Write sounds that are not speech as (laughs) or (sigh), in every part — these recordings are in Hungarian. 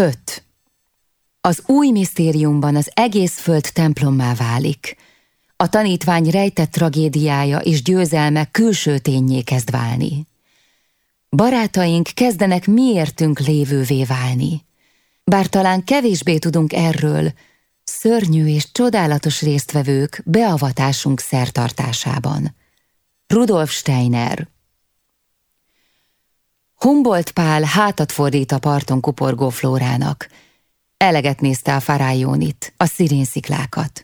5. Az új misztériumban az egész föld templommá válik. A tanítvány rejtett tragédiája és győzelme külső tényé kezd válni. Barátaink kezdenek miértünk lévővé válni. Bár talán kevésbé tudunk erről, szörnyű és csodálatos résztvevők beavatásunk szertartásában. Rudolf Steiner Humboldt Pál hátat fordít a parton kuporgó Flórának. Eleget nézte a farájónit, a szirénsziklákat.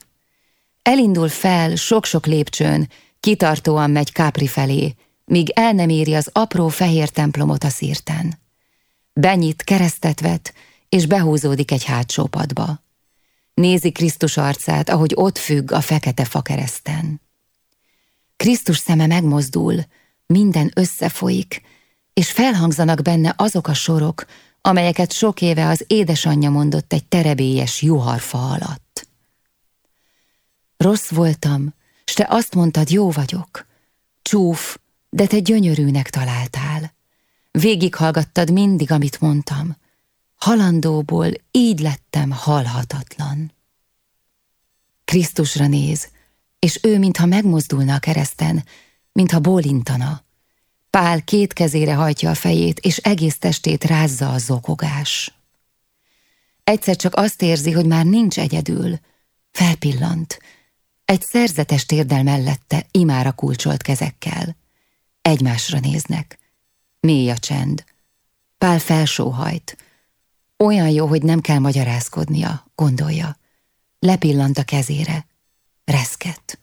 Elindul fel sok-sok lépcsőn, kitartóan megy Kápri felé, míg el nem éri az apró fehér templomot a szírten. Benyit, keresztet vet, és behúzódik egy hátsó padba. Nézi Krisztus arcát, ahogy ott függ a fekete fakereszten. Krisztus szeme megmozdul, minden összefolyik, és felhangzanak benne azok a sorok, amelyeket sok éve az édesanyja mondott egy terebélyes juharfa alatt. Rossz voltam, s te azt mondtad, jó vagyok. Csúf, de te gyönyörűnek találtál. Végighallgattad mindig, amit mondtam. Halandóból így lettem halhatatlan. Krisztusra néz, és ő mintha megmozdulna a kereszten, mintha bólintana. Pál két kezére hajtja a fejét, és egész testét rázza a zokogás. Egyszer csak azt érzi, hogy már nincs egyedül. Felpillant. Egy szerzetes térdel mellette imára kulcsolt kezekkel. Egymásra néznek. Mély a csend. Pál felsóhajt. Olyan jó, hogy nem kell magyarázkodnia, gondolja. Lepillant a kezére. Reszket.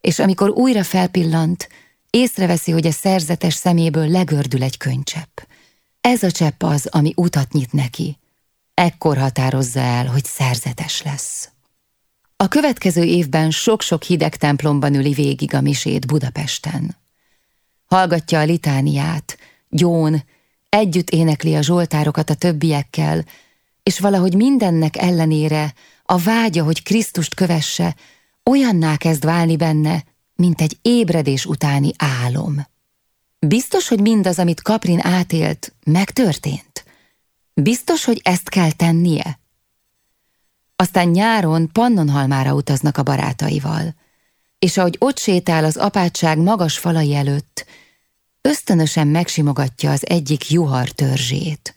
És amikor újra felpillant, Észreveszi, hogy a szerzetes szeméből legördül egy könycsepp. Ez a csepp az, ami utat nyit neki. Ekkor határozza el, hogy szerzetes lesz. A következő évben sok-sok hideg templomban üli végig a misét Budapesten. Hallgatja a litániát, gyón, együtt énekli a zsoltárokat a többiekkel, és valahogy mindennek ellenére a vágya, hogy Krisztust kövesse, olyanná kezd válni benne, mint egy ébredés utáni álom. Biztos, hogy mindaz, amit Kaprin átélt, megtörtént? Biztos, hogy ezt kell tennie? Aztán nyáron Pannonhalmára utaznak a barátaival, és ahogy ott sétál az apátság magas falai előtt, ösztönösen megsimogatja az egyik juhar törzsét,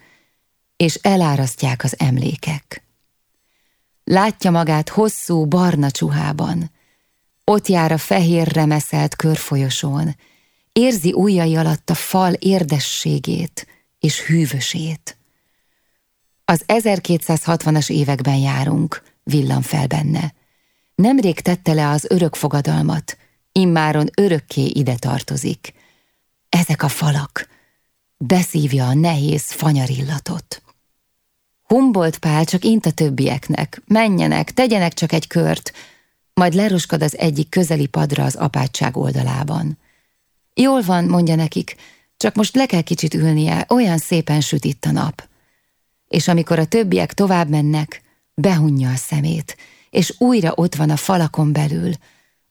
és elárasztják az emlékek. Látja magát hosszú, barna csuhában, ott jár a fehér remeszelt körfolyosón, érzi ujjai alatt a fal érdességét és hűvösét. Az 1260-as években járunk, villan fel benne. Nemrég tette le az örök fogadalmat, immáron örökké ide tartozik. Ezek a falak, beszívja a nehéz fanyarillatot. Humboldt Pál csak int a többieknek, menjenek, tegyenek csak egy kört, majd leroskad az egyik közeli padra az apátság oldalában. Jól van, mondja nekik, csak most le kell kicsit ülnie, olyan szépen süt itt a nap. És amikor a többiek tovább mennek, behunja a szemét, és újra ott van a falakon belül,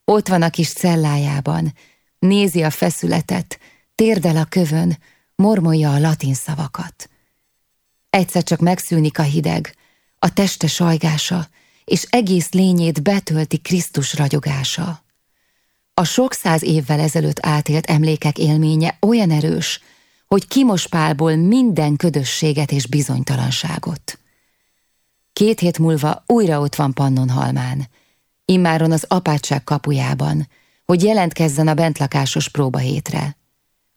ott van a kis cellájában, nézi a feszületet, térdel a kövön, mormolja a latin szavakat. Egyszer csak megszűnik a hideg, a teste sajgása, és egész lényét betölti Krisztus ragyogása. A sok száz évvel ezelőtt átélt emlékek élménye olyan erős, hogy kimos Pálból minden ködösséget és bizonytalanságot. Két hét múlva újra ott van Pannonhalmán, immáron az apátság kapujában, hogy jelentkezzen a bentlakásos próbahétre.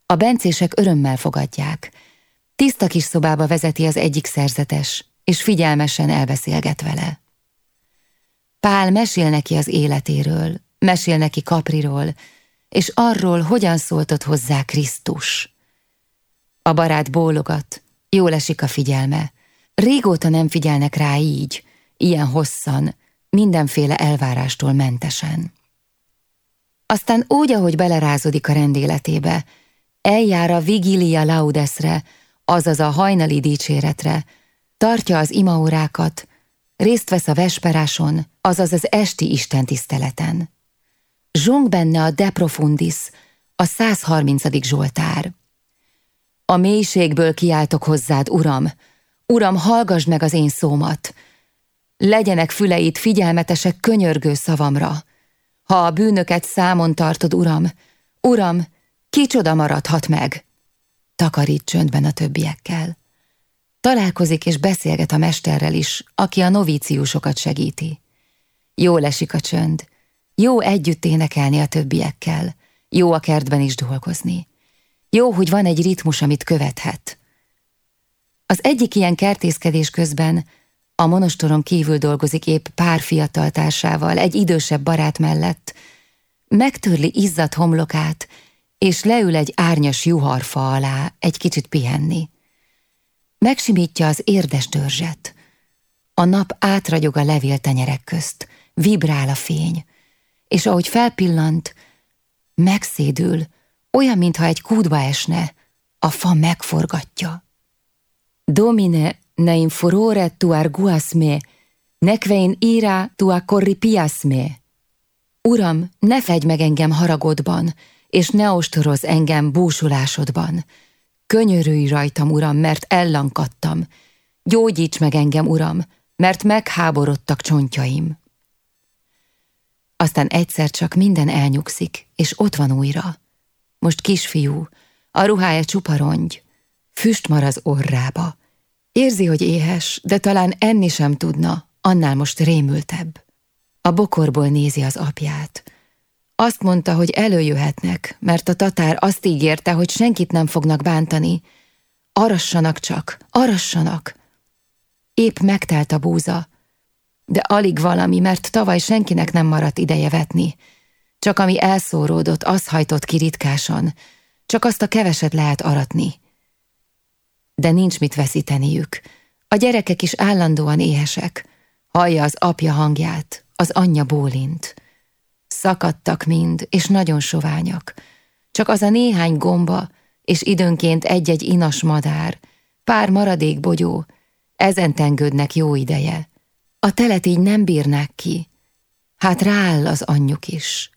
A bencések örömmel fogadják. Tiszta kis szobába vezeti az egyik szerzetes, és figyelmesen elbeszélget vele. Pál mesél neki az életéről, mesél neki Kapriról, és arról, hogyan szóltott hozzá Krisztus. A barát bólogat, jól esik a figyelme. Régóta nem figyelnek rá így, ilyen hosszan, mindenféle elvárástól mentesen. Aztán úgy, ahogy belerázódik a rendéletébe, eljár a Vigilia Laudesre, azaz a hajnali dicséretre, tartja az imaórákat, részt vesz a vesperáson, azaz az esti istentiszteleten. Zsong benne a De Profundis, a 130. Zsoltár. A mélységből kiáltok hozzád, Uram, Uram, hallgassd meg az én szómat! Legyenek füleid figyelmetesek könyörgő szavamra. Ha a bűnöket számon tartod, Uram, Uram, kicsoda maradhat meg? Takarít csöndben a többiekkel. Találkozik és beszélget a mesterrel is, aki a novíciusokat segíti. Jó esik a csönd, jó együtt énekelni a többiekkel, jó a kertben is dolgozni. Jó, hogy van egy ritmus, amit követhet. Az egyik ilyen kertészkedés közben a monostoron kívül dolgozik épp pár fiatal társával, egy idősebb barát mellett, megtörli izzadt homlokát, és leül egy árnyas juharfa alá egy kicsit pihenni. Megsimítja az érdes törzset. A nap átragyog a levéltenyerek közt, vibrál a fény, és ahogy felpillant, megszédül, olyan, mintha egy kútba esne, a fa megforgatja. Domine, nein furore tu arguas me, nekvein ira tua corripias me. Uram, ne fegy meg engem haragodban, és ne ostoroz engem búsulásodban. Könyörülj rajtam, Uram, mert ellankadtam. Gyógyíts meg engem, Uram, mert megháborodtak csontjaim. Aztán egyszer csak minden elnyugszik, és ott van újra. Most kisfiú, a ruhája csupa rongy, füst mar az orrába. Érzi, hogy éhes, de talán enni sem tudna, annál most rémültebb. A bokorból nézi az apját. Azt mondta, hogy előjöhetnek, mert a tatár azt ígérte, hogy senkit nem fognak bántani. Arassanak csak, arassanak! Épp megtelt a búza, de alig valami, mert tavaly senkinek nem maradt ideje vetni. Csak ami elszóródott, az hajtott ki ritkásan, csak azt a keveset lehet aratni. De nincs mit veszíteniük. A gyerekek is állandóan éhesek. Hallja az apja hangját, az anyja bólint. Szakadtak mind, és nagyon soványak. Csak az a néhány gomba, és időnként egy-egy inas madár, pár maradék bogyó, ezen tengődnek jó ideje. A telet így nem bírnák ki. Hát rááll az anyjuk is.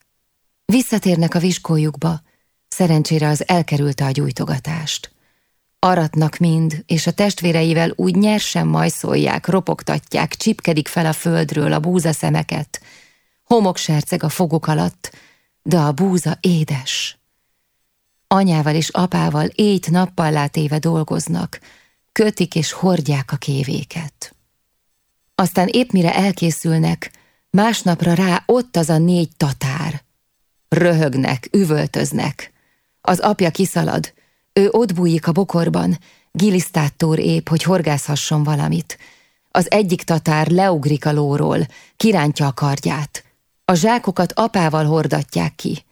Visszatérnek a viskójukba, szerencsére az elkerülte a gyújtogatást. Aratnak mind, és a testvéreivel úgy nyersen majszolják, ropogtatják, csipkedik fel a földről a búza Homok serceg a foguk alatt, de a búza édes. Anyával és apával éjt nappal látéve dolgoznak, kötik és hordják a kévéket. Aztán épp mire elkészülnek, másnapra rá ott az a négy tatár. Röhögnek, üvöltöznek. Az apja kiszalad, ő ott bújik a bokorban, gilisztátor épp, hogy horgászhasson valamit. Az egyik tatár leugrik a lóról, kirántja a kardját. A zsákokat apával hordatják ki.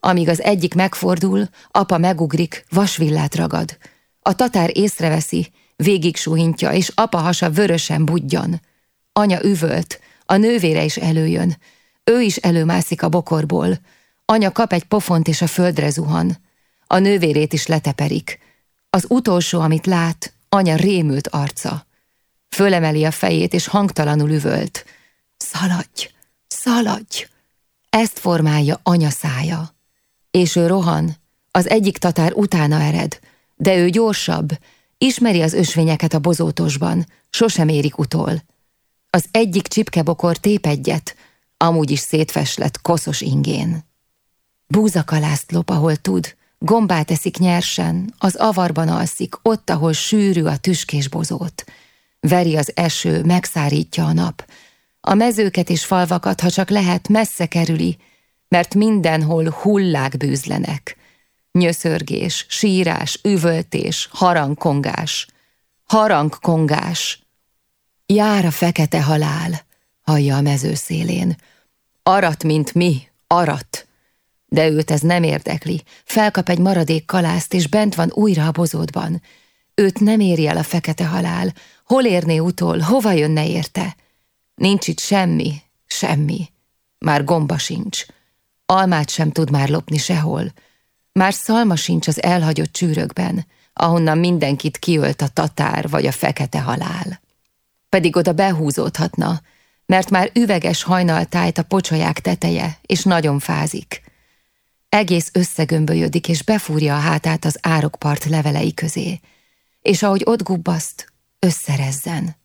Amíg az egyik megfordul, apa megugrik, vasvillát ragad. A tatár észreveszi, végig suhintja, és apa hasa vörösen budjan. Anya üvölt, a nővére is előjön. Ő is előmászik a bokorból. Anya kap egy pofont és a földre zuhan. A nővérét is leteperik. Az utolsó, amit lát, anya rémült arca. Fölemeli a fejét, és hangtalanul üvölt. Szaladj, szaladj! Ezt formálja anya szája. És ő rohan, az egyik tatár utána ered, de ő gyorsabb, ismeri az ösvényeket a bozótosban, sosem érik utol. Az egyik csipkebokor tép egyet, amúgy is szétfeslett koszos ingén. Búzakalászt lop, ahol tud, gombát eszik nyersen, az avarban alszik, ott, ahol sűrű a tüskés bozót. Veri az eső, megszárítja a nap. A mezőket és falvakat, ha csak lehet, messze kerüli, mert mindenhol hullák bűzlenek. Nyöszörgés, sírás, üvöltés, harangkongás. Harangkongás. Jár a fekete halál, hallja a mező szélén. Arat, mint mi, arat. De őt ez nem érdekli. Felkap egy maradék kalászt, és bent van újra a bozótban. Őt nem éri el a fekete halál. Hol érné utol, hova jönne érte? Nincs itt semmi, semmi. Már gomba sincs. Almát sem tud már lopni sehol. Már szalma sincs az elhagyott csűrökben, ahonnan mindenkit kiölt a tatár vagy a fekete halál pedig oda behúzódhatna, mert már üveges hajnaltájt a pocsolyák teteje, és nagyon fázik. Egész összegömbölyödik, és befúrja a hátát az árokpart levelei közé, és ahogy ott gubbaszt, összerezzen.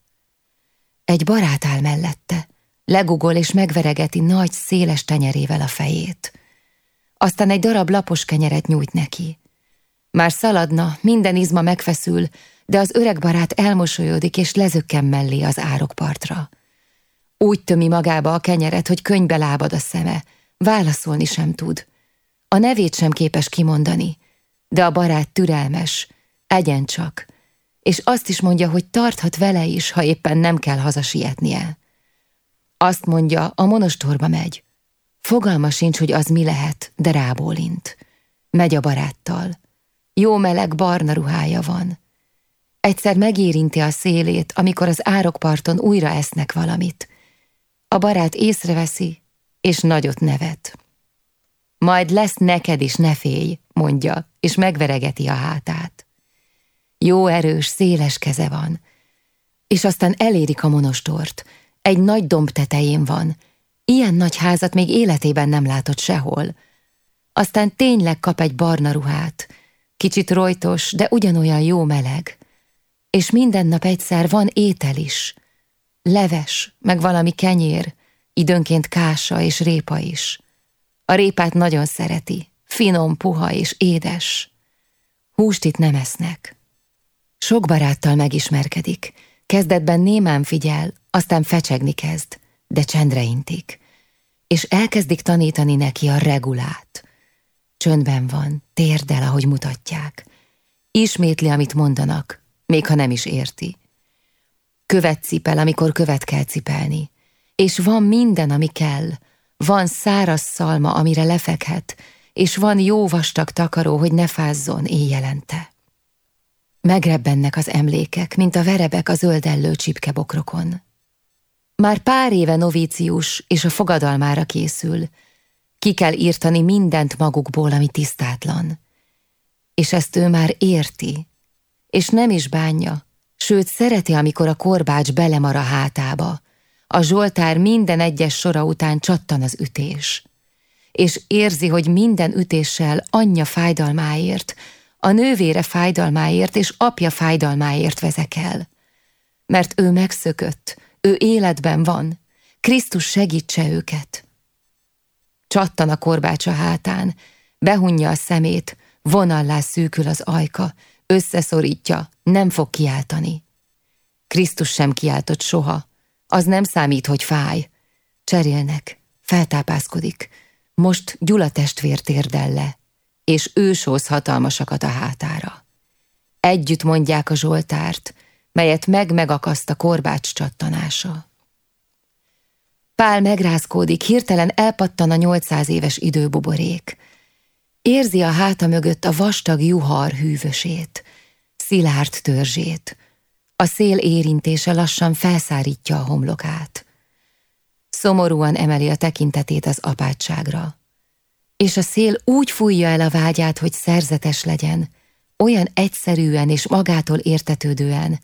Egy barát áll mellette, legugol és megveregeti nagy, széles tenyerével a fejét. Aztán egy darab lapos kenyeret nyújt neki. Már szaladna, minden izma megfeszül, de az öreg barát elmosolyodik és lezökken mellé az árokpartra. Úgy tömi magába a kenyeret, hogy könybe lábad a szeme, válaszolni sem tud. A nevét sem képes kimondani, de a barát türelmes, egyen csak, és azt is mondja, hogy tarthat vele is, ha éppen nem kell hazasietnie. Azt mondja, a monostorba megy. Fogalma sincs, hogy az mi lehet, de rábólint. Megy a baráttal. Jó meleg barna ruhája van. Egyszer megérinti a szélét, amikor az árokparton újra esznek valamit. A barát észreveszi, és nagyot nevet. Majd lesz neked is, ne félj, mondja, és megveregeti a hátát. Jó erős, széles keze van. És aztán elérik a monostort. Egy nagy domb tetején van. Ilyen nagy házat még életében nem látott sehol. Aztán tényleg kap egy barna ruhát. Kicsit rojtos, de ugyanolyan jó meleg. És minden nap egyszer van étel is. Leves, meg valami kenyér, időnként kása és répa is. A répát nagyon szereti, finom, puha és édes. Húst itt nem esznek. Sok baráttal megismerkedik, kezdetben némán figyel, aztán fecsegni kezd, de csendre intik. És elkezdik tanítani neki a regulát. Csöndben van, térdel, ahogy mutatják. Ismétli, amit mondanak, még ha nem is érti. Követ cipel, amikor követ kell cipelni. És van minden, ami kell. Van száraz szalma, amire lefekhet, és van jó vastag takaró, hogy ne fázzon éjjelente. Megrebbennek az emlékek, mint a verebek a zöldellő csipkebokrokon. Már pár éve novícius, és a fogadalmára készül. Ki kell írtani mindent magukból, ami tisztátlan. És ezt ő már érti, és nem is bánja, sőt szereti, amikor a korbács belemar a hátába. A Zsoltár minden egyes sora után csattan az ütés. És érzi, hogy minden ütéssel anyja fájdalmáért, a nővére fájdalmáért és apja fájdalmáért vezekel. Mert ő megszökött, ő életben van, Krisztus segítse őket. Csattan a korbács a hátán, behunja a szemét, vonallá szűkül az ajka, összeszorítja, nem fog kiáltani. Krisztus sem kiáltott soha, az nem számít, hogy fáj. Cserélnek, feltápászkodik, most Gyula testvér térdel le és őshoz hatalmasakat a hátára. Együtt mondják a Zsoltárt, melyet meg-megakaszt a korbács csattanása. Pál megrázkódik, hirtelen elpattan a 800 éves időbuborék. Érzi a háta mögött a vastag juhar hűvösét, szilárd törzsét. A szél érintése lassan felszárítja a homlokát. Szomorúan emeli a tekintetét az apátságra és a szél úgy fújja el a vágyát, hogy szerzetes legyen, olyan egyszerűen és magától értetődően,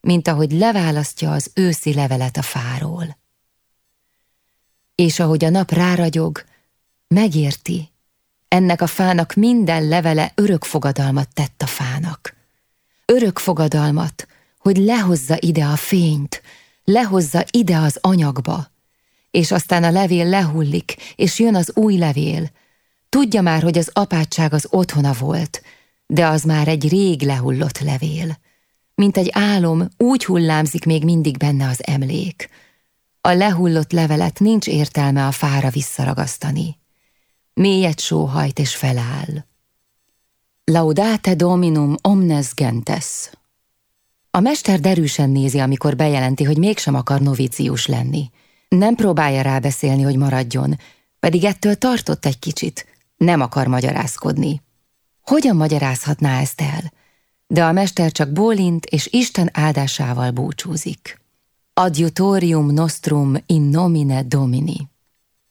mint ahogy leválasztja az őszi levelet a fáról. És ahogy a nap ráragyog, megérti, ennek a fának minden levele örök fogadalmat tett a fának. Örök fogadalmat, hogy lehozza ide a fényt, lehozza ide az anyagba, és aztán a levél lehullik, és jön az új levél, Tudja már, hogy az apátság az otthona volt, de az már egy rég lehullott levél. Mint egy álom, úgy hullámzik még mindig benne az emlék. A lehullott levelet nincs értelme a fára visszaragasztani. Mélyet sóhajt és feláll. Laudate dominum omnes gentes. A mester derűsen nézi, amikor bejelenti, hogy mégsem akar novícius lenni. Nem próbálja rábeszélni, hogy maradjon, pedig ettől tartott egy kicsit, nem akar magyarázkodni. Hogyan magyarázhatná ezt el? De a mester csak bólint, és Isten áldásával búcsúzik. Adjutorium nostrum in nomine domini.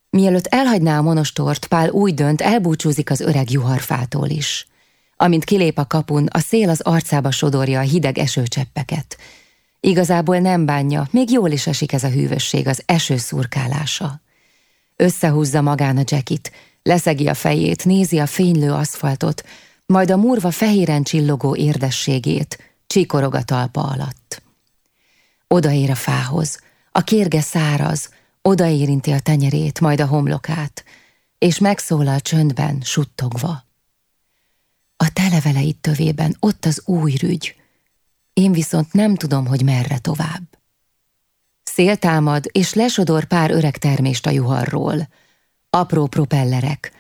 Mielőtt elhagyná a monostort, Pál úgy dönt, elbúcsúzik az öreg juharfától is. Amint kilép a kapun, a szél az arcába sodorja a hideg esőcseppeket. Igazából nem bánja, még jól is esik ez a hűvösség, az eső szurkálása. Összehúzza magán a jackit, Leszegi a fejét, nézi a fénylő aszfaltot, majd a murva fehéren csillogó érdességét, csikorog a talpa alatt. Odaér a fához, a kérge száraz, odaérinti a tenyerét, majd a homlokát, és megszólal csöndben, suttogva. A televeleid tövében ott az új rügy, én viszont nem tudom, hogy merre tovább. Szél támad, és lesodor pár öreg termést a juharról. Apró propellerek.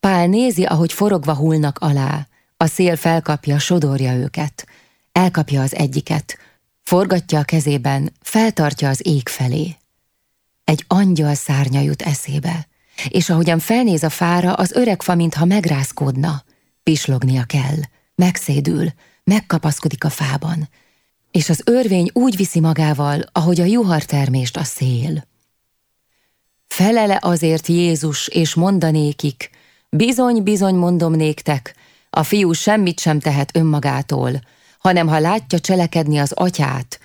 Pál nézi, ahogy forogva hullnak alá. A szél felkapja, sodorja őket. Elkapja az egyiket. Forgatja a kezében, feltartja az ég felé. Egy angyal szárnya jut eszébe, és ahogyan felnéz a fára, az öreg fa, mintha megrázkódna. Pislognia kell, megszédül, megkapaszkodik a fában, és az örvény úgy viszi magával, ahogy a juhartermést a szél. Felele azért Jézus, és mondanékik, bizony-bizony mondom néktek, a fiú semmit sem tehet önmagától, hanem ha látja cselekedni az atyát,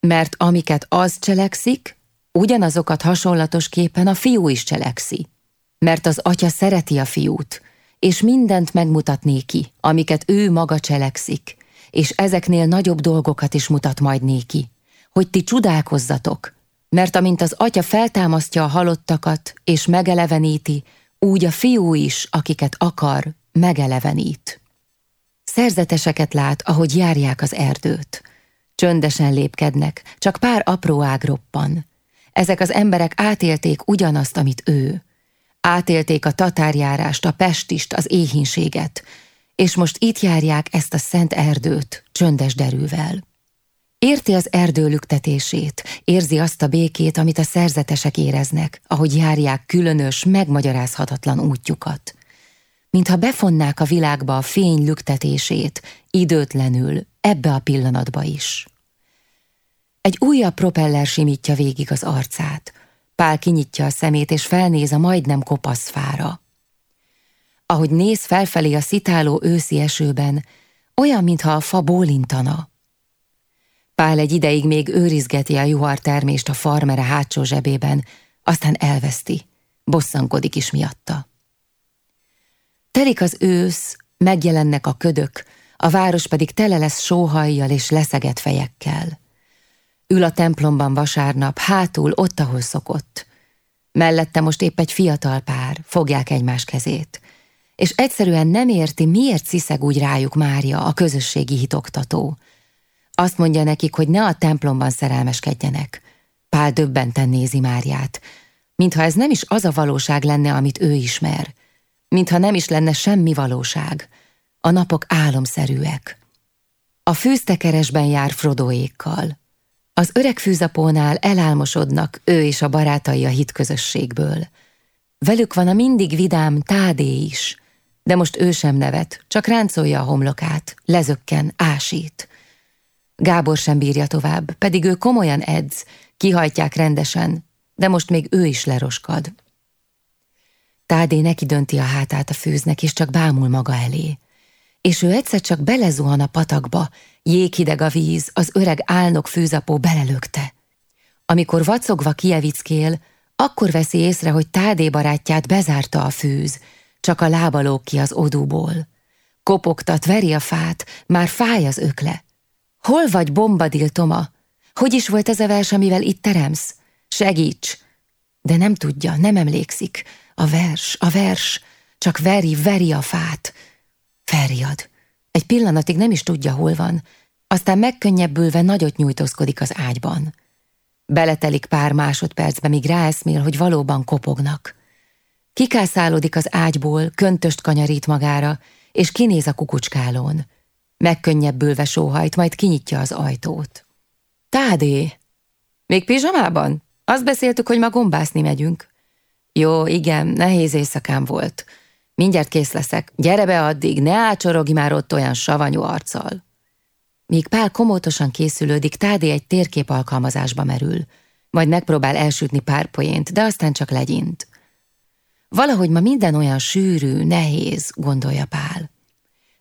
mert amiket az cselekszik, ugyanazokat hasonlatos képen a fiú is cselekszi. Mert az atya szereti a fiút, és mindent megmutat néki, amiket ő maga cselekszik, és ezeknél nagyobb dolgokat is mutat majd néki, hogy ti csodálkozzatok, mert amint az atya feltámasztja a halottakat és megeleveníti, úgy a fiú is, akiket akar, megelevenít. Szerzeteseket lát, ahogy járják az erdőt. Csöndesen lépkednek, csak pár apró ág roppan. Ezek az emberek átélték ugyanazt, amit ő. Átélték a tatárjárást, a pestist, az éhínséget, és most itt járják ezt a szent erdőt, csöndes derűvel. Érti az erdő lüktetését, érzi azt a békét, amit a szerzetesek éreznek, ahogy járják különös, megmagyarázhatatlan útjukat. Mintha befonnák a világba a fény lüktetését, időtlenül, ebbe a pillanatba is. Egy újabb propeller simítja végig az arcát. Pál kinyitja a szemét, és felnéz a majdnem kopasz fára ahogy néz felfelé a szitáló őszi esőben, olyan, mintha a fa bólintana. Pál egy ideig még őrizgeti a juhar termést a farmere hátsó zsebében, aztán elveszti, bosszankodik is miatta. Telik az ősz, megjelennek a ködök, a város pedig tele lesz sóhajjal és leszegett fejekkel. Ül a templomban vasárnap, hátul, ott, ahol szokott. Mellette most épp egy fiatal pár, fogják egymás kezét és egyszerűen nem érti, miért sziszeg úgy rájuk Mária, a közösségi hitoktató. Azt mondja nekik, hogy ne a templomban szerelmeskedjenek. Pál döbbenten nézi Máriát, mintha ez nem is az a valóság lenne, amit ő ismer, mintha nem is lenne semmi valóság. A napok álomszerűek. A fűztekeresben jár Frodoékkal. Az öreg fűzapónál elálmosodnak ő és a barátai a hitközösségből. Velük van a mindig vidám Tádé is, de most ő sem nevet, csak ráncolja a homlokát, lezökken, ásít. Gábor sem bírja tovább, pedig ő komolyan edz, kihajtják rendesen, de most még ő is leroskad. Tádé neki dönti a hátát a főznek, és csak bámul maga elé. És ő egyszer csak belezuhan a patakba, jéghideg a víz, az öreg álnok főzapó belelökte. Amikor vacogva kievickél, akkor veszi észre, hogy Tádé barátját bezárta a fűz, csak a lába lóg ki az odúból. Kopogtat, veri a fát, már fáj az ökle. Hol vagy, bombadil, Toma? Hogy is volt ez a vers, amivel itt teremsz? Segíts! De nem tudja, nem emlékszik. A vers, a vers, csak veri, veri a fát. Felriad. Egy pillanatig nem is tudja, hol van, aztán megkönnyebbülve nagyot nyújtózkodik az ágyban. Beletelik pár másodpercbe, míg ráeszmél, hogy valóban kopognak. Kikászálódik az ágyból, köntöst kanyarít magára, és kinéz a kukucskálón. Megkönnyebbülve sóhajt, majd kinyitja az ajtót. Tádé! Még pizsamában? Azt beszéltük, hogy ma gombászni megyünk. Jó, igen, nehéz éjszakám volt. Mindjárt kész leszek. Gyere be addig, ne ácsorogj már ott olyan savanyú arccal. Míg Pál komótosan készülődik, Tádé egy térkép alkalmazásba merül. Majd megpróbál elsütni pár poént, de aztán csak legyint. Valahogy ma minden olyan sűrű, nehéz, gondolja Pál,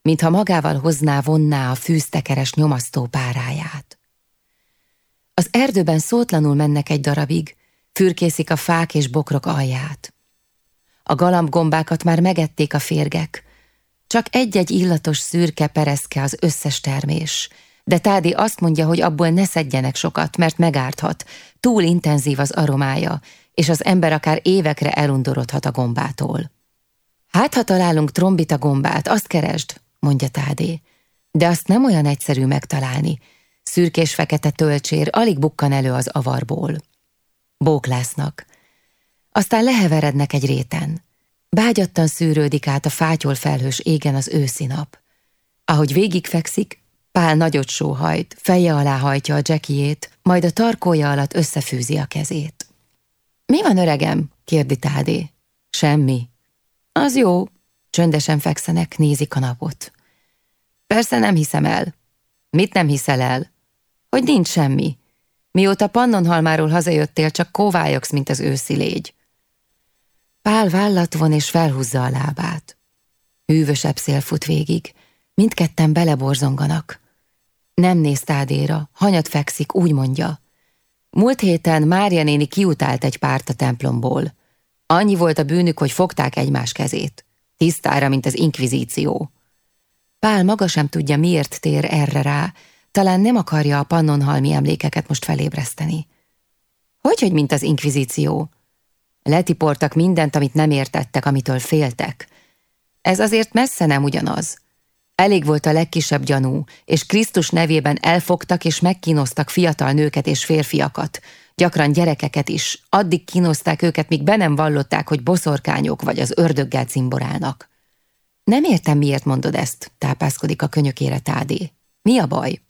mintha magával hozná, vonná a fűztekeres nyomasztó páráját. Az erdőben szótlanul mennek egy darabig, fürkészik a fák és bokrok alját. A galambgombákat már megették a férgek, csak egy-egy illatos szürke pereszke az összes termés, de Tádi azt mondja, hogy abból ne szedjenek sokat, mert megárthat. Túl intenzív az aromája, és az ember akár évekre elundorodhat a gombától. Hát, ha találunk trombita gombát, azt keresd, mondja Tádé. De azt nem olyan egyszerű megtalálni. Szürkés-fekete tölcsér alig bukkan elő az avarból. Bóklásznak. Aztán leheverednek egy réten. Bágyattan szűrődik át a fátyol felhős égen az őszi nap. Ahogy végigfekszik, Pál nagyot sóhajt, feje alá hajtja a jackiét, majd a tarkója alatt összefűzi a kezét. Mi van, öregem? kérdi Tádé. Semmi. Az jó. Csöndesen fekszenek, nézik a napot. Persze nem hiszem el. Mit nem hiszel el? Hogy nincs semmi. Mióta Pannonhalmáról hazajöttél, csak kóvályogsz, mint az őszi légy. Pál vállat von és felhúzza a lábát. Hűvösebb szél fut végig, mindketten beleborzonganak. Nem néz Tádéra, hanyat fekszik, úgy mondja. Múlt héten Mária néni kiutált egy párt a templomból. Annyi volt a bűnük, hogy fogták egymás kezét. Tisztára, mint az inkvizíció. Pál maga sem tudja, miért tér erre rá, talán nem akarja a pannonhalmi emlékeket most felébreszteni. Hogy, hogy mint az inkvizíció? Letiportak mindent, amit nem értettek, amitől féltek. Ez azért messze nem ugyanaz. Elég volt a legkisebb gyanú, és Krisztus nevében elfogtak és megkínoztak fiatal nőket és férfiakat, gyakran gyerekeket is, addig kínozták őket, míg be nem vallották, hogy boszorkányok vagy az ördöggel cimborálnak. Nem értem, miért mondod ezt, tápászkodik a könyökére Tádé. Mi a baj?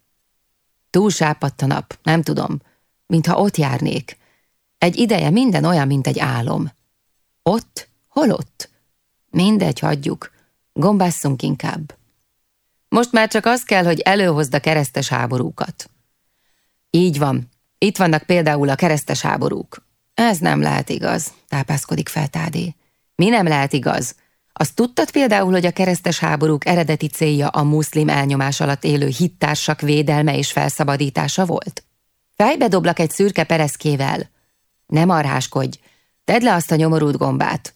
Túl sápadt a nap, nem tudom, mintha ott járnék. Egy ideje minden olyan, mint egy álom. Ott? Hol ott? Mindegy, hagyjuk. Gombásszunk inkább. Most már csak az kell, hogy előhozd a keresztes háborúkat. Így van. Itt vannak például a keresztes háborúk. Ez nem lehet igaz, tápászkodik fel Tádé. Mi nem lehet igaz? Azt tudtad például, hogy a keresztes háborúk eredeti célja a muszlim elnyomás alatt élő hittársak védelme és felszabadítása volt? Fejbe doblak egy szürke pereszkével. Nem arháskodj, tedd le azt a nyomorult gombát.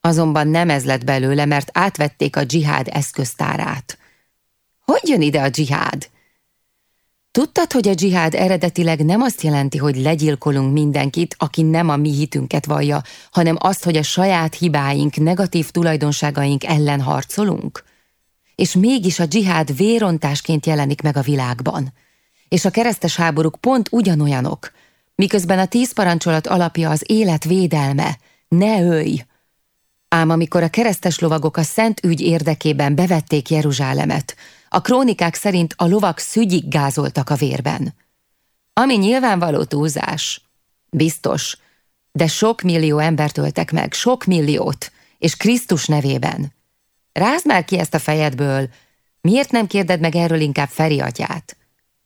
Azonban nem ez lett belőle, mert átvették a dzsihád eszköztárát. Hogy jön ide a dzsihád? Tudtad, hogy a dzsihád eredetileg nem azt jelenti, hogy legyilkolunk mindenkit, aki nem a mi hitünket vallja, hanem azt, hogy a saját hibáink, negatív tulajdonságaink ellen harcolunk? És mégis a dzsihád vérontásként jelenik meg a világban. És a keresztes háborúk pont ugyanolyanok, miközben a tíz parancsolat alapja az élet védelme, ne ölj! Ám amikor a keresztes lovagok a szent ügy érdekében bevették Jeruzsálemet, a krónikák szerint a lovak szügyig gázoltak a vérben. Ami nyilvánvaló túlzás. Biztos, de sok millió embert öltek meg, sok milliót, és Krisztus nevében. Rázd már ki ezt a fejedből, miért nem kérded meg erről inkább Feri atyát?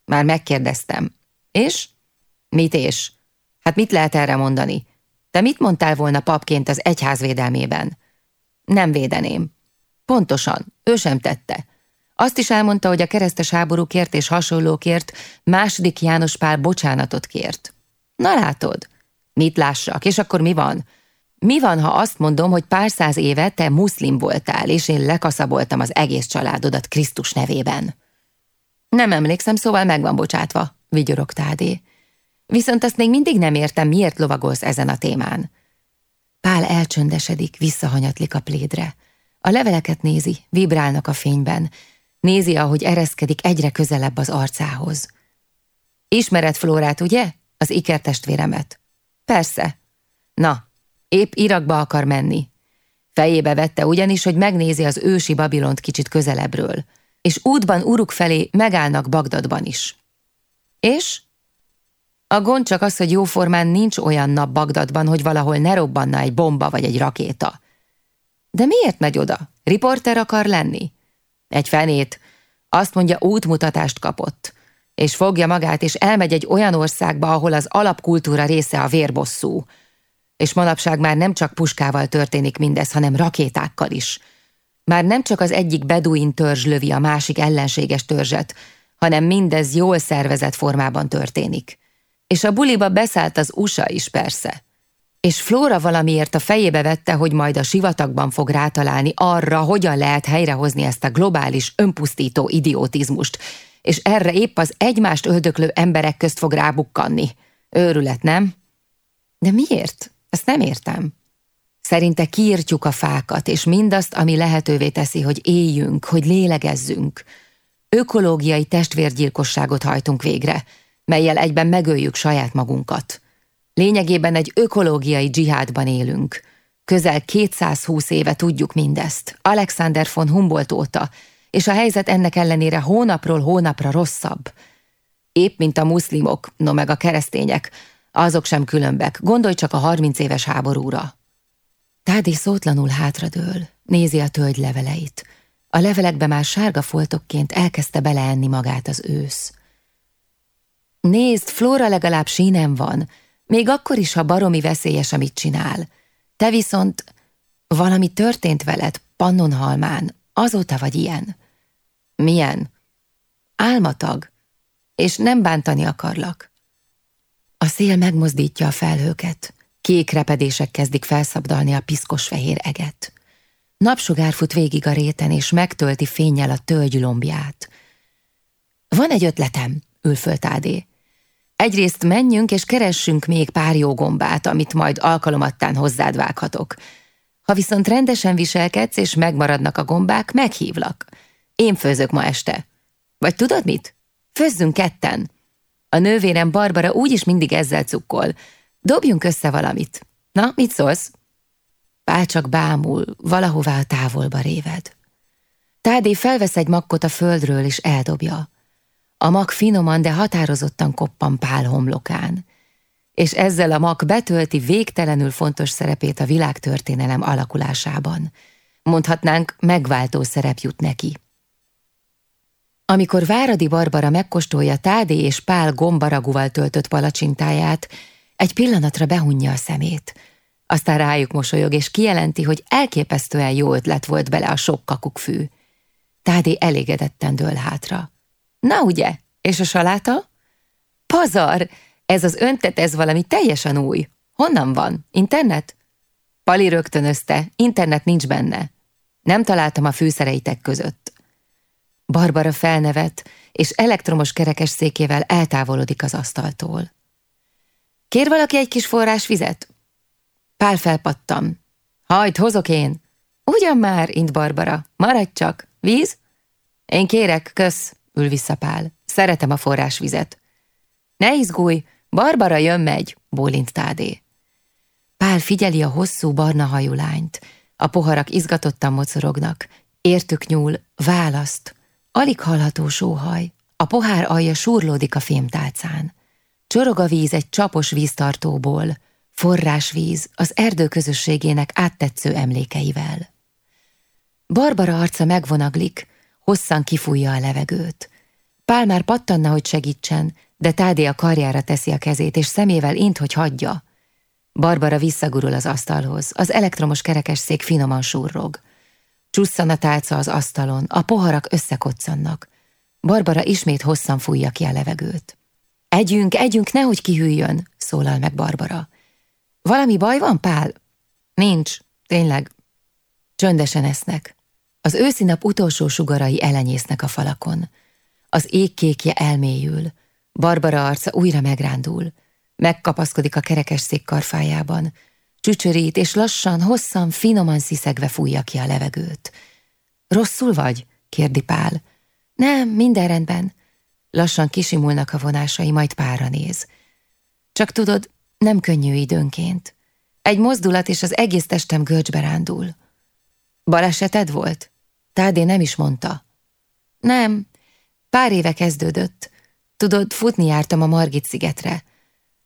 Már megkérdeztem. És? Mit és? Hát mit lehet erre mondani? Te mit mondtál volna papként az egyház védelmében? Nem védeném. Pontosan, ő sem tette. Azt is elmondta, hogy a keresztes háborúkért és hasonlókért második János Pál bocsánatot kért. Na látod, mit lássak, és akkor mi van? Mi van, ha azt mondom, hogy pár száz éve te muszlim voltál, és én lekaszaboltam az egész családodat Krisztus nevében? Nem emlékszem, szóval meg van bocsátva, vigyorog Tádé. Viszont azt még mindig nem értem, miért lovagolsz ezen a témán. Pál elcsöndesedik, visszahanyatlik a plédre. A leveleket nézi, vibrálnak a fényben, Nézi, ahogy ereszkedik egyre közelebb az arcához. Ismered Flórát, ugye? Az ikertestvéremet. Persze. Na, épp Irakba akar menni. Fejébe vette ugyanis, hogy megnézi az ősi Babilont kicsit közelebbről, és útban Uruk felé megállnak Bagdadban is. És? A gond csak az, hogy jóformán nincs olyan nap Bagdadban, hogy valahol ne robbanna egy bomba vagy egy rakéta. De miért megy oda? Riporter akar lenni? Egy fenét. Azt mondja, útmutatást kapott. És fogja magát, és elmegy egy olyan országba, ahol az alapkultúra része a vérbosszú. És manapság már nem csak puskával történik mindez, hanem rakétákkal is. Már nem csak az egyik beduin törzs lövi a másik ellenséges törzset, hanem mindez jól szervezett formában történik. És a buliba beszállt az USA is persze és Flóra valamiért a fejébe vette, hogy majd a sivatagban fog rátalálni arra, hogyan lehet helyrehozni ezt a globális, önpusztító idiotizmust, és erre épp az egymást öldöklő emberek közt fog rábukkanni. Őrület, nem? De miért? Ezt nem értem. Szerinte kiírtjuk a fákat, és mindazt, ami lehetővé teszi, hogy éljünk, hogy lélegezzünk. Ökológiai testvérgyilkosságot hajtunk végre, melyel egyben megöljük saját magunkat. Lényegében egy ökológiai dzsihádban élünk. Közel 220 éve tudjuk mindezt, Alexander von Humboldt óta, és a helyzet ennek ellenére hónapról hónapra rosszabb. Épp mint a muszlimok, no meg a keresztények, azok sem különbek, gondolj csak a 30 éves háborúra. Tádi szótlanul hátradől, nézi a tölgy leveleit. A levelekbe már sárga foltokként elkezdte beleenni magát az ősz. Nézd, Flóra legalább sínen van, még akkor is, ha baromi veszélyes, amit csinál. Te viszont valami történt veled Pannonhalmán, azóta vagy ilyen. Milyen? Álmatag, és nem bántani akarlak. A szél megmozdítja a felhőket, kék repedések kezdik felszabdalni a piszkos fehér eget. Napsugár fut végig a réten, és megtölti fényjel a tölgy lombját. Van egy ötletem, ül föl Tádé. Egyrészt menjünk és keressünk még pár jó gombát, amit majd alkalomattán hozzád vághatok. Ha viszont rendesen viselkedsz és megmaradnak a gombák, meghívlak. Én főzök ma este. Vagy tudod mit? Főzzünk ketten. A nővérem Barbara úgyis mindig ezzel cukkol. Dobjunk össze valamit. Na, mit szólsz? Pál csak bámul, valahová a távolba réved. Tádé felvesz egy makkot a földről és eldobja. A mag finoman, de határozottan koppan Pál homlokán. És ezzel a mag betölti végtelenül fontos szerepét a világtörténelem alakulásában. Mondhatnánk, megváltó szerep jut neki. Amikor Váradi Barbara megkóstolja Tádé és Pál gombaragúval töltött palacsintáját, egy pillanatra behunja a szemét. Aztán rájuk mosolyog, és kijelenti, hogy elképesztően jó ötlet volt bele a sok kakukkfű. Tádé elégedetten dől hátra. Na ugye, és a saláta? Pazar! Ez az öntet, ez valami teljesen új. Honnan van? Internet? Pali rögtönözte, internet nincs benne. Nem találtam a fűszereitek között. Barbara felnevet, és elektromos kerekes székével eltávolodik az asztaltól. Kér valaki egy kis forrás vizet? Pál felpattam. Hajt, hozok én. Ugyan már, int Barbara. Maradj csak. Víz? Én kérek, kösz, ül vissza Pál. Szeretem a forrásvizet. Ne izgulj, Barbara jön-megy, bólint Tádé. Pál figyeli a hosszú barna hajú lányt. A poharak izgatottan mocorognak. Értük nyúl, választ. Alig hallható sóhaj. A pohár alja súrlódik a fémtálcán. Csorog a víz egy csapos víztartóból, forrásvíz az erdő közösségének áttetsző emlékeivel. Barbara arca megvonaglik, hosszan kifújja a levegőt. Pál már pattanna, hogy segítsen, de Tádé a karjára teszi a kezét, és szemével int, hogy hagyja. Barbara visszagurul az asztalhoz, az elektromos kerekesszék finoman surrog. Csusszan a tálca az asztalon, a poharak összekoccannak. Barbara ismét hosszan fújja ki a levegőt. Együnk, együnk, nehogy kihűljön, szólal meg Barbara. Valami baj van, Pál? Nincs, tényleg. Csöndesen esznek. Az őszi nap utolsó sugarai elenyésznek a falakon. Az égkékje elmélyül. Barbara arca újra megrándul. Megkapaszkodik a kerekes szék karfájában. Csücsörít, és lassan, hosszan, finoman sziszegve fújja ki a levegőt. Rosszul vagy? kérdi Pál. Nem, minden rendben. Lassan kisimulnak a vonásai, majd pára néz. Csak tudod, nem könnyű időnként. Egy mozdulat, és az egész testem görcsbe rándul. Baleseted volt? Tádé nem is mondta. Nem, pár éve kezdődött. Tudod, futni jártam a Margit szigetre.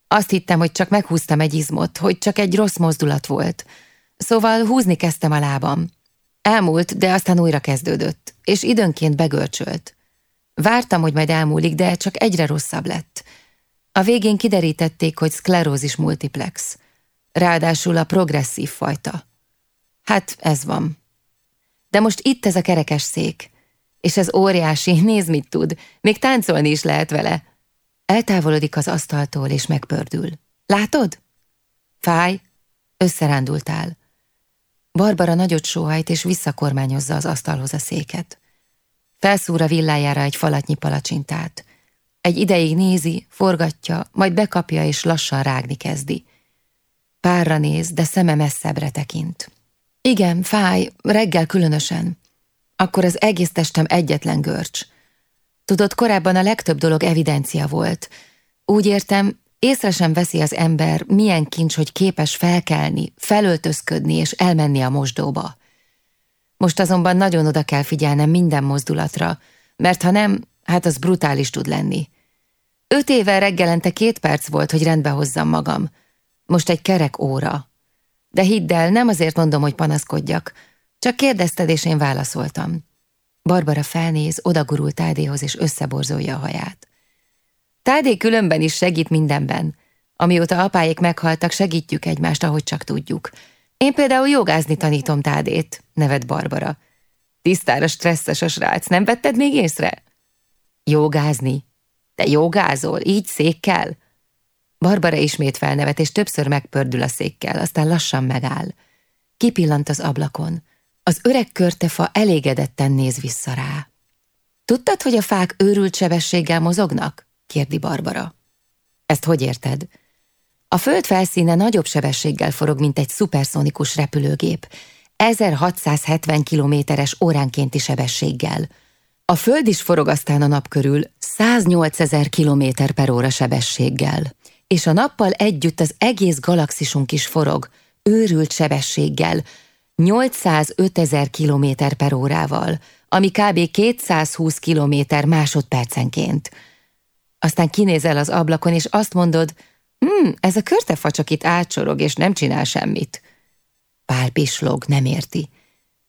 Azt hittem, hogy csak meghúztam egy izmot, hogy csak egy rossz mozdulat volt. Szóval húzni kezdtem a lábam. Elmúlt, de aztán újra kezdődött, és időnként begörcsölt. Vártam, hogy majd elmúlik, de csak egyre rosszabb lett. A végén kiderítették, hogy szklerózis multiplex. Ráadásul a progresszív fajta. Hát ez van. De most itt ez a kerekes szék. És ez óriási, (laughs) nézd mit tud, még táncolni is lehet vele. Eltávolodik az asztaltól, és megpördül. Látod? Fáj? Összerándultál. Barbara nagyot sóhajt, és visszakormányozza az asztalhoz a széket. Felszúr a villájára egy falatnyi palacsintát. Egy ideig nézi, forgatja, majd bekapja és lassan rágni kezdi. Párra néz, de szeme messzebbre tekint. Igen, fáj, reggel különösen. Akkor az egész testem egyetlen görcs. Tudod, korábban a legtöbb dolog evidencia volt. Úgy értem, észre sem veszi az ember, milyen kincs, hogy képes felkelni, felöltözködni és elmenni a mosdóba. Most azonban nagyon oda kell figyelnem minden mozdulatra, mert ha nem, hát az brutális tud lenni. Öt éve reggelente két perc volt, hogy rendbe hozzam magam. Most egy kerek óra. De hidd el, nem azért mondom, hogy panaszkodjak, csak kérdezted, és én válaszoltam. Barbara felnéz, odagurul Tádéhoz, és összeborzolja a haját. Tádé különben is segít mindenben. Amióta apáik meghaltak, segítjük egymást, ahogy csak tudjuk. Én például jogázni tanítom Tádét, nevet Barbara. Tisztára stresszes a srác, nem vetted még észre? Jogázni? Te jogázol, így székkel? Barbara ismét felnevet, és többször megpördül a székkel, aztán lassan megáll. Kipillant az ablakon. Az öreg körtefa elégedetten néz vissza rá. Tudtad, hogy a fák őrült sebességgel mozognak? kérdi Barbara. Ezt hogy érted? A föld felszíne nagyobb sebességgel forog, mint egy szuperszonikus repülőgép. 1670 kilométeres óránkénti sebességgel. A föld is forog aztán a nap körül 108 ezer kilométer per óra sebességgel. És a nappal együtt az egész galaxisunk is forog, őrült sebességgel, 805 ezer kilométer per órával, ami kb. 220 kilométer másodpercenként. Aztán kinézel az ablakon, és azt mondod, hm, ez a körtefa csak itt átsorog, és nem csinál semmit. Pál pislog, nem érti.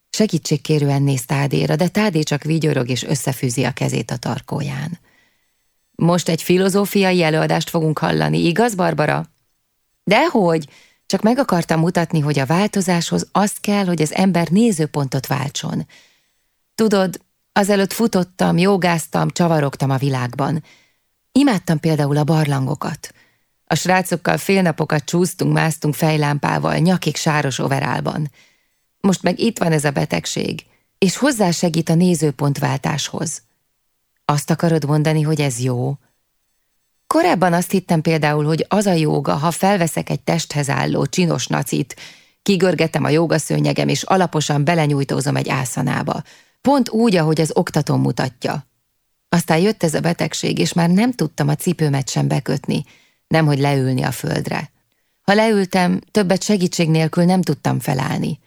Segítségkérően néz Tádéra, de Tádé csak vigyorog és összefűzi a kezét a tarkóján. Most egy filozófiai előadást fogunk hallani, igaz, Barbara? Dehogy, csak meg akartam mutatni, hogy a változáshoz azt kell, hogy az ember nézőpontot váltson. Tudod, azelőtt futottam, jogáztam, csavarogtam a világban. Imádtam például a barlangokat. A srácokkal fél napokat csúsztunk, másztunk fejlámpával, nyakig sáros overálban. Most meg itt van ez a betegség, és hozzásegít a nézőpontváltáshoz. Azt akarod mondani, hogy ez jó? Korábban azt hittem például, hogy az a jóga, ha felveszek egy testhez álló csinos nacit, kigörgetem a jogaszőnyegem, és alaposan belenyújtózom egy ászanába. Pont úgy, ahogy az oktató mutatja. Aztán jött ez a betegség, és már nem tudtam a cipőmet sem bekötni, nemhogy leülni a földre. Ha leültem, többet segítség nélkül nem tudtam felállni.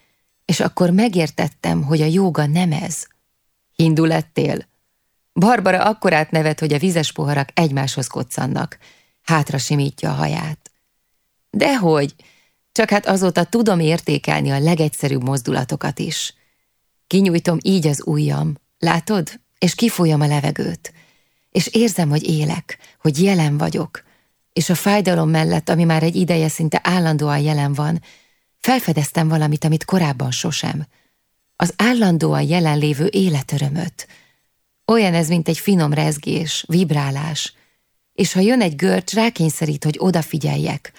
És akkor megértettem, hogy a jóga nem ez. Hindu lettél? Barbara akkorát nevet, hogy a vizes poharak egymáshoz koccannak. Hátra simítja a haját. Dehogy, csak hát azóta tudom értékelni a legegyszerűbb mozdulatokat is. Kinyújtom így az ujjam, látod? És kifolyam a levegőt. És érzem, hogy élek, hogy jelen vagyok. És a fájdalom mellett, ami már egy ideje szinte állandóan jelen van, felfedeztem valamit, amit korábban sosem. Az állandóan jelenlévő életörömöt, olyan ez, mint egy finom rezgés, vibrálás. És ha jön egy görcs, rákényszerít, hogy odafigyeljek.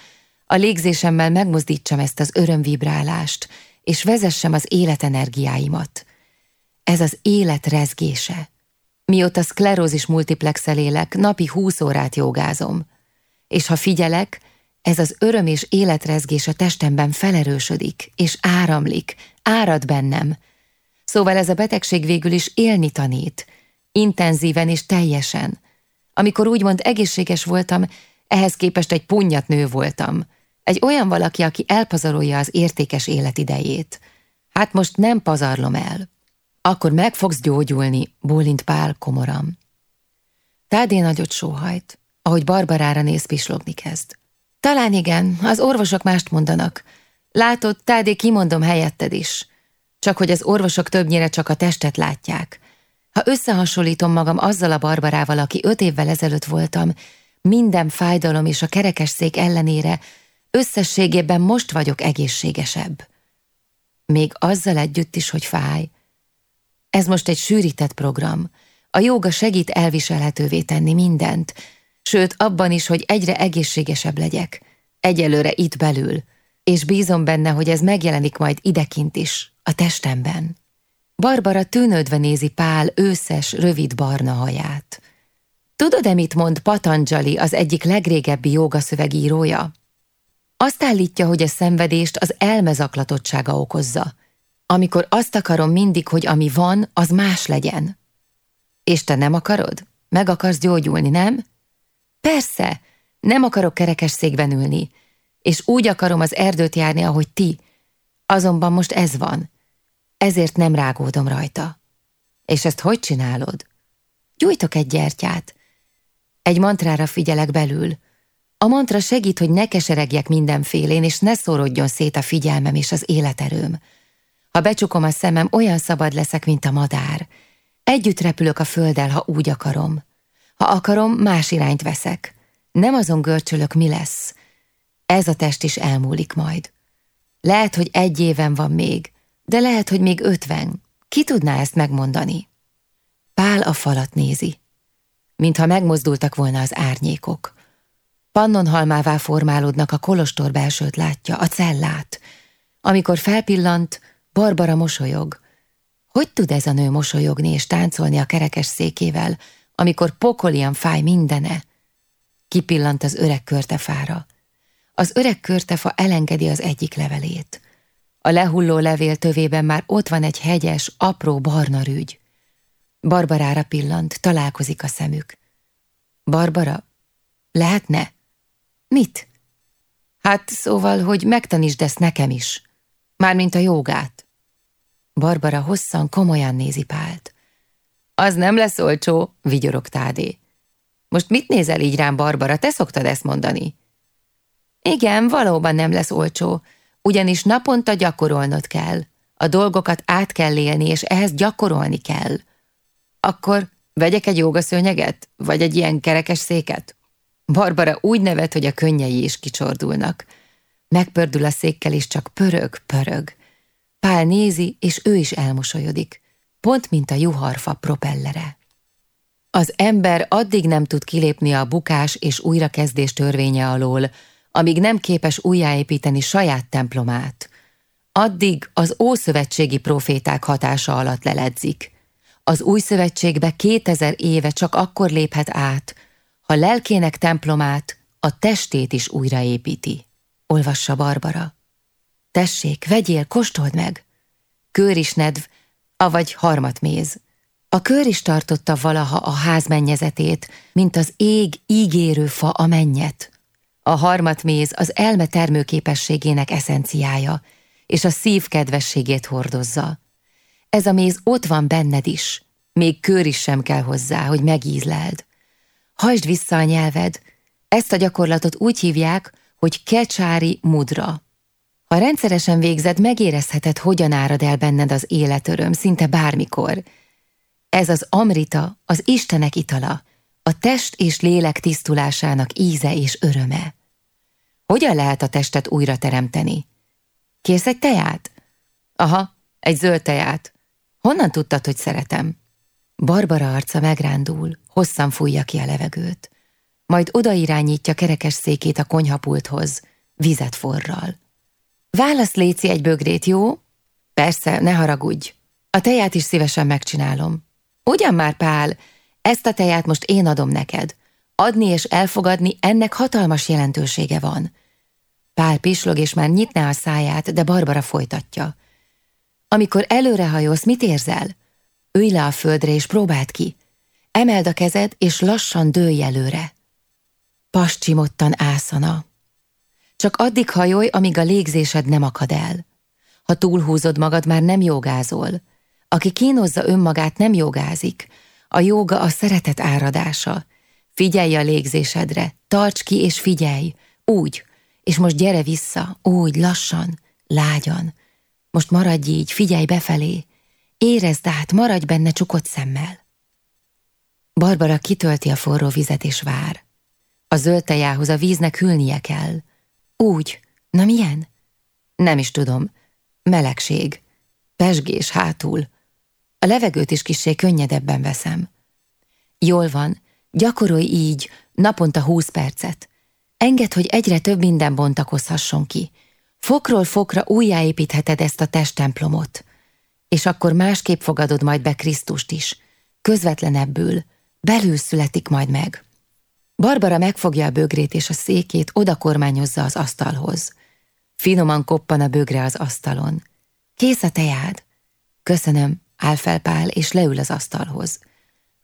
A légzésemmel megmozdítsam ezt az örömvibrálást, és vezessem az életenergiáimat. Ez az élet rezgése. Mióta szklerózis multiplexel élek, napi húsz órát jogázom. És ha figyelek, ez az öröm és életrezgés a testemben felerősödik, és áramlik, árad bennem. Szóval ez a betegség végül is élni tanít, intenzíven és teljesen. Amikor úgymond egészséges voltam, ehhez képest egy punnyat nő voltam. Egy olyan valaki, aki elpazarolja az értékes életidejét. Hát most nem pazarlom el. Akkor meg fogsz gyógyulni, bólint Pál komoram. Tádé nagyot sóhajt, ahogy Barbarára néz pislogni kezd. Talán igen, az orvosok mást mondanak. Látod, Tádé kimondom helyetted is. Csak hogy az orvosok többnyire csak a testet látják. Ha összehasonlítom magam azzal a barbarával, aki öt évvel ezelőtt voltam, minden fájdalom és a kerekesszék ellenére összességében most vagyok egészségesebb. Még azzal együtt is, hogy fáj. Ez most egy sűrített program. A jóga segít elviselhetővé tenni mindent, sőt abban is, hogy egyre egészségesebb legyek. Egyelőre itt belül, és bízom benne, hogy ez megjelenik majd idekint is, a testemben. Barbara tűnődve nézi Pál őszes, rövid barna haját. Tudod-e, mit mond Patanjali, az egyik legrégebbi jogaszövegírója? Azt állítja, hogy a szenvedést az elmezaklatottsága okozza. Amikor azt akarom mindig, hogy ami van, az más legyen. És te nem akarod? Meg akarsz gyógyulni, nem? Persze, nem akarok kerekes székben ülni, és úgy akarom az erdőt járni, ahogy ti. Azonban most ez van. Ezért nem rágódom rajta. És ezt hogy csinálod? Gyújtok egy gyertyát. Egy mantrára figyelek belül. A mantra segít, hogy ne keseregjek mindenfélén, és ne szórodjon szét a figyelmem és az életerőm. Ha becsukom a szemem, olyan szabad leszek, mint a madár. Együtt repülök a földdel, ha úgy akarom. Ha akarom, más irányt veszek. Nem azon görcsölök, mi lesz. Ez a test is elmúlik majd. Lehet, hogy egy éven van még, de lehet, hogy még ötven. Ki tudná ezt megmondani? Pál a falat nézi. Mintha megmozdultak volna az árnyékok. Pannonhalmává formálódnak a kolostor belsőt látja, a cellát. Amikor felpillant, Barbara mosolyog. Hogy tud ez a nő mosolyogni és táncolni a kerekes székével, amikor pokolian fáj mindene? Kipillant az öreg körtefára. Az öreg körtefa elengedi az egyik levelét. A lehulló levél tövében már ott van egy hegyes, apró barna rügy. Barbarára pillant, találkozik a szemük. Barbara, lehetne? Mit? Hát szóval, hogy megtanítsd ezt nekem is. Mármint a jogát. Barbara hosszan, komolyan nézi Pált. Az nem lesz olcsó, vigyorog Tádé. Most mit nézel így rám, Barbara? Te szoktad ezt mondani? Igen, valóban nem lesz olcsó, ugyanis naponta gyakorolnod kell. A dolgokat át kell élni, és ehhez gyakorolni kell. Akkor vegyek egy jogaszőnyeget? Vagy egy ilyen kerekes széket? Barbara úgy nevet, hogy a könnyei is kicsordulnak. Megpördül a székkel, és csak pörög, pörög. Pál nézi, és ő is elmosolyodik, pont mint a juharfa propellere. Az ember addig nem tud kilépni a bukás és újrakezdés törvénye alól, amíg nem képes újjáépíteni saját templomát. Addig az ószövetségi proféták hatása alatt leledzik. Az új szövetségbe 2000 éve csak akkor léphet át, ha lelkének templomát, a testét is újraépíti. Olvassa Barbara. Tessék, vegyél, kóstold meg! Kőrisnedv, avagy harmatméz. A kör is tartotta valaha a ház mennyezetét, mint az ég ígérő fa a mennyet. A harmatméz az elme termőképességének eszenciája, és a szív kedvességét hordozza. Ez a méz ott van benned is, még kör is sem kell hozzá, hogy megízleld. Hajtsd vissza a nyelved, ezt a gyakorlatot úgy hívják, hogy kecsári mudra. Ha rendszeresen végzed, megérezheted, hogyan árad el benned az életöröm, szinte bármikor. Ez az amrita, az Istenek itala, a test és lélek tisztulásának íze és öröme. Hogyan lehet a testet újra teremteni? Kész egy teját? Aha, egy zöld teját. Honnan tudtad, hogy szeretem? Barbara arca megrándul, hosszan fújja ki a levegőt. Majd odairányítja kerekes székét a konyhapulthoz, vizet forral. Válasz Léci egy bögrét, jó? Persze, ne haragudj. A teját is szívesen megcsinálom. Ugyan már, Pál, ezt a teját most én adom neked. Adni és elfogadni ennek hatalmas jelentősége van. Pál pislog és már nyitná a száját, de Barbara folytatja. Amikor előrehajolsz, mit érzel? Ülj le a földre és próbáld ki. Emeld a kezed, és lassan dőlj előre. Pascsimottan ászana. Csak addig hajolj, amíg a légzésed nem akad el. Ha túlhúzod magad, már nem jogázol. Aki kínozza önmagát, nem jogázik. A jóga a szeretet áradása. Figyelj a légzésedre, tarts ki és figyelj. Úgy, és most gyere vissza, úgy, lassan, lágyan. Most maradj így, figyelj befelé. Érezd át, maradj benne csukott szemmel. Barbara kitölti a forró vizet és vár. A zöld tejához a víznek hűlnie kell. Úgy. Na milyen? Nem is tudom. Melegség. Pesgés hátul. A levegőt is kissé könnyedebben veszem. Jól van, gyakorolj így, naponta húsz percet. Engedd, hogy egyre több minden bontakozhasson ki. Fokról fokra újjáépítheted ezt a testtemplomot. És akkor másképp fogadod majd be Krisztust is, közvetlenebbül, belül születik majd meg. Barbara megfogja a bögrét és a székét, oda kormányozza az asztalhoz. Finoman koppan a bögre az asztalon. Kész a tejád? Köszönöm, áll fel Pál, és leül az asztalhoz.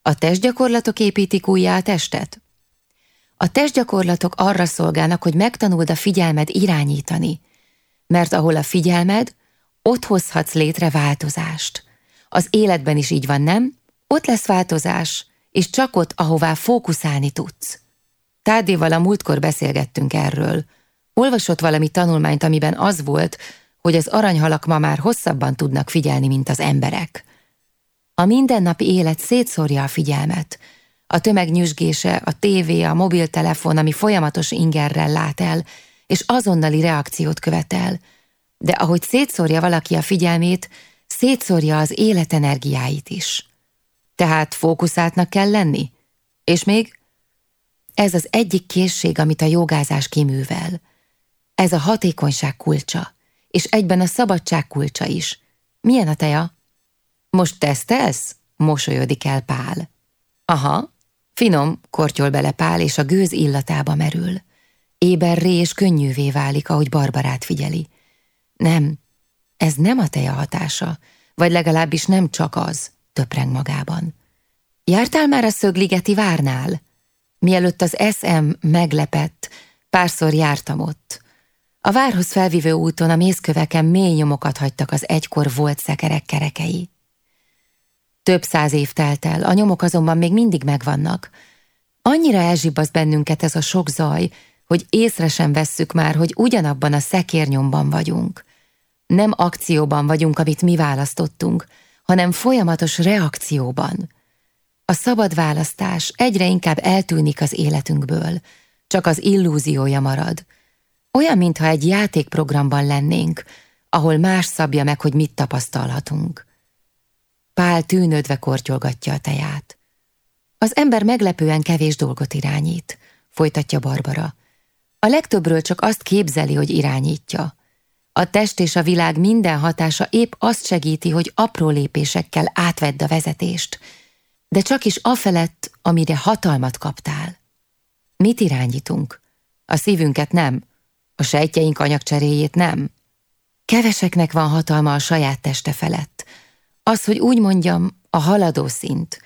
A testgyakorlatok építik újjá a testet? A testgyakorlatok arra szolgálnak, hogy megtanuld a figyelmed irányítani, mert ahol a figyelmed, ott hozhatsz létre változást. Az életben is így van, nem? Ott lesz változás, és csak ott, ahová fókuszálni tudsz. Tádéval a múltkor beszélgettünk erről. Olvasott valami tanulmányt, amiben az volt, hogy az aranyhalak ma már hosszabban tudnak figyelni, mint az emberek. A mindennapi élet szétszórja a figyelmet. A tömegnyüzsgése, a tévé, a mobiltelefon, ami folyamatos ingerrel lát el, és azonnali reakciót követel. De ahogy szétszórja valaki a figyelmét, szétszórja az életenergiáit is. Tehát fókuszáltnak kell lenni? És még? Ez az egyik készség, amit a jogázás kiművel. Ez a hatékonyság kulcsa, és egyben a szabadság kulcsa is. Milyen a teja? Most tesztelsz? Mosolyodik el Pál. Aha, finom, kortyol bele Pál, és a gőz illatába merül. Éberré és könnyűvé válik, ahogy Barbarát figyeli. Nem, ez nem a teja hatása, vagy legalábbis nem csak az, töpreng magában. Jártál már a szögligeti várnál? Mielőtt az SM meglepett, párszor jártam ott. A várhoz felvívő úton a mészköveken mély nyomokat hagytak az egykor volt szekerek kerekei. Több száz év telt el, a nyomok azonban még mindig megvannak. Annyira elzsibbasz bennünket ez a sok zaj, hogy észre sem vesszük már, hogy ugyanabban a szekérnyomban vagyunk. Nem akcióban vagyunk, amit mi választottunk, hanem folyamatos reakcióban. A szabad választás egyre inkább eltűnik az életünkből, csak az illúziója marad. Olyan, mintha egy játékprogramban lennénk, ahol más szabja meg, hogy mit tapasztalhatunk. Pál tűnődve kortyolgatja a teját. Az ember meglepően kevés dolgot irányít, folytatja Barbara. A legtöbbről csak azt képzeli, hogy irányítja. A test és a világ minden hatása épp azt segíti, hogy apró lépésekkel átvedd a vezetést, de csak is afelett, amire hatalmat kaptál. Mit irányítunk? A szívünket nem, a sejtjeink anyagcseréjét nem. Keveseknek van hatalma a saját teste felett. Az, hogy úgy mondjam, a haladó szint.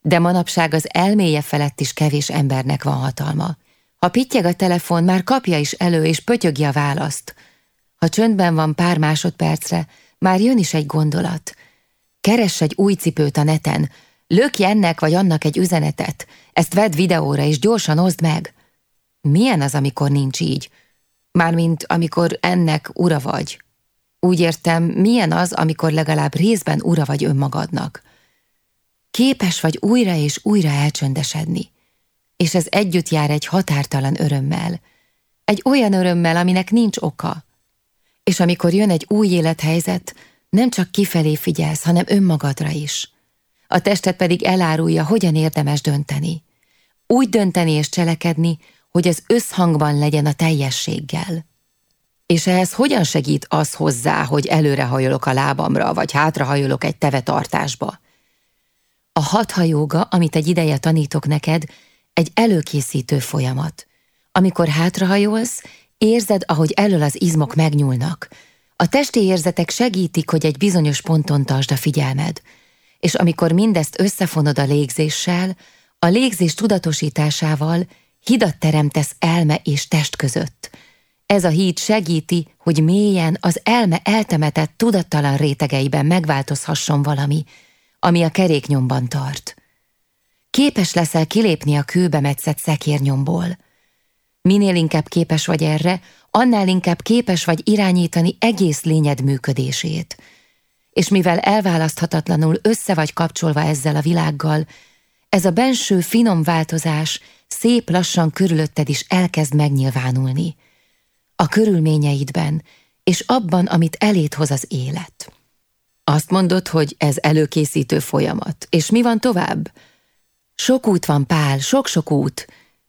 De manapság az elméje felett is kevés embernek van hatalma. Ha pittyeg a telefon, már kapja is elő és pötyögi a választ. Ha csöndben van pár másodpercre, már jön is egy gondolat. Keress egy új cipőt a neten, Lökj ennek vagy annak egy üzenetet, ezt vedd videóra és gyorsan oszd meg. Milyen az, amikor nincs így? Mármint amikor ennek ura vagy. Úgy értem, milyen az, amikor legalább részben ura vagy önmagadnak. Képes vagy újra és újra elcsöndesedni. És ez együtt jár egy határtalan örömmel. Egy olyan örömmel, aminek nincs oka. És amikor jön egy új élethelyzet, nem csak kifelé figyelsz, hanem önmagadra is a testet pedig elárulja, hogyan érdemes dönteni. Úgy dönteni és cselekedni, hogy az összhangban legyen a teljességgel. És ehhez hogyan segít az hozzá, hogy előrehajolok a lábamra, vagy hátrahajolok egy tevetartásba? A hathajóga, amit egy ideje tanítok neked, egy előkészítő folyamat. Amikor hátrahajolsz, érzed, ahogy elől az izmok megnyúlnak. A testi érzetek segítik, hogy egy bizonyos ponton tartsd a figyelmed – és amikor mindezt összefonod a légzéssel, a légzés tudatosításával hidat teremtesz elme és test között. Ez a híd segíti, hogy mélyen az elme eltemetett tudattalan rétegeiben megváltozhasson valami, ami a keréknyomban tart. Képes leszel kilépni a kőbe metszett szekérnyomból. Minél inkább képes vagy erre, annál inkább képes vagy irányítani egész lényed működését – és mivel elválaszthatatlanul össze vagy kapcsolva ezzel a világgal, ez a benső finom változás szép lassan körülötted is elkezd megnyilvánulni. A körülményeidben, és abban, amit elét hoz az élet. Azt mondod, hogy ez előkészítő folyamat, és mi van tovább? Sok út van, Pál, sok-sok út.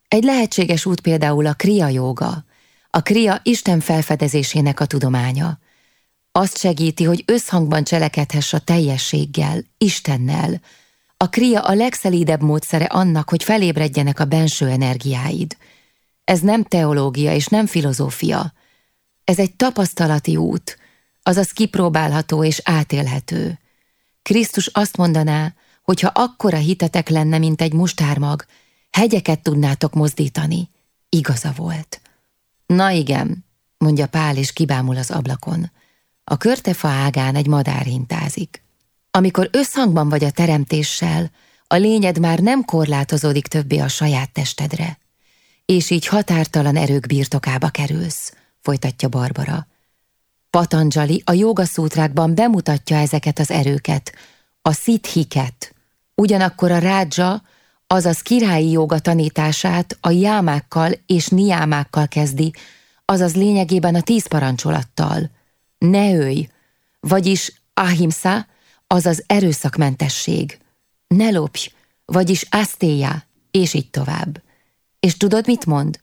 Egy lehetséges út például a kria jóga, a kria Isten felfedezésének a tudománya. Azt segíti, hogy összhangban cselekedhess a teljességgel, Istennel. A kria a legszelídebb módszere annak, hogy felébredjenek a benső energiáid. Ez nem teológia és nem filozófia. Ez egy tapasztalati út, azaz kipróbálható és átélhető. Krisztus azt mondaná, hogy ha akkora hitetek lenne, mint egy mustármag, hegyeket tudnátok mozdítani. Igaza volt. Na igen, mondja Pál és kibámul az ablakon. A körtefa ágán egy madár hintázik. Amikor összhangban vagy a teremtéssel, a lényed már nem korlátozódik többé a saját testedre. És így határtalan erők birtokába kerülsz, folytatja Barbara. Patanjali a jogaszútrákban bemutatja ezeket az erőket, a szithiket. Ugyanakkor a rádzsa, azaz királyi joga tanítását a jámákkal és niámákkal kezdi, azaz lényegében a tíz parancsolattal. Ne ölj, vagyis ahimsa, azaz erőszakmentesség. Ne lopj, vagyis asztéja, és így tovább. És tudod, mit mond?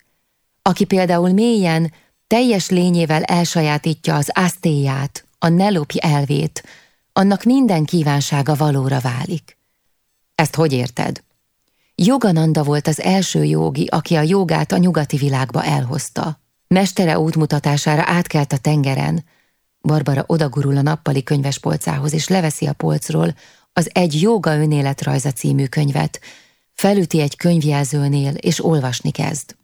Aki például mélyen, teljes lényével elsajátítja az asztéját, a ne lopj elvét, annak minden kívánsága valóra válik. Ezt hogy érted? Jogananda volt az első jogi, aki a jogát a nyugati világba elhozta. Mestere útmutatására átkelt a tengeren. Barbara odagurul a nappali könyvespolcához, és leveszi a polcról az Egy joga önéletrajza című könyvet. Felüti egy könyvjelzőnél, és olvasni kezd.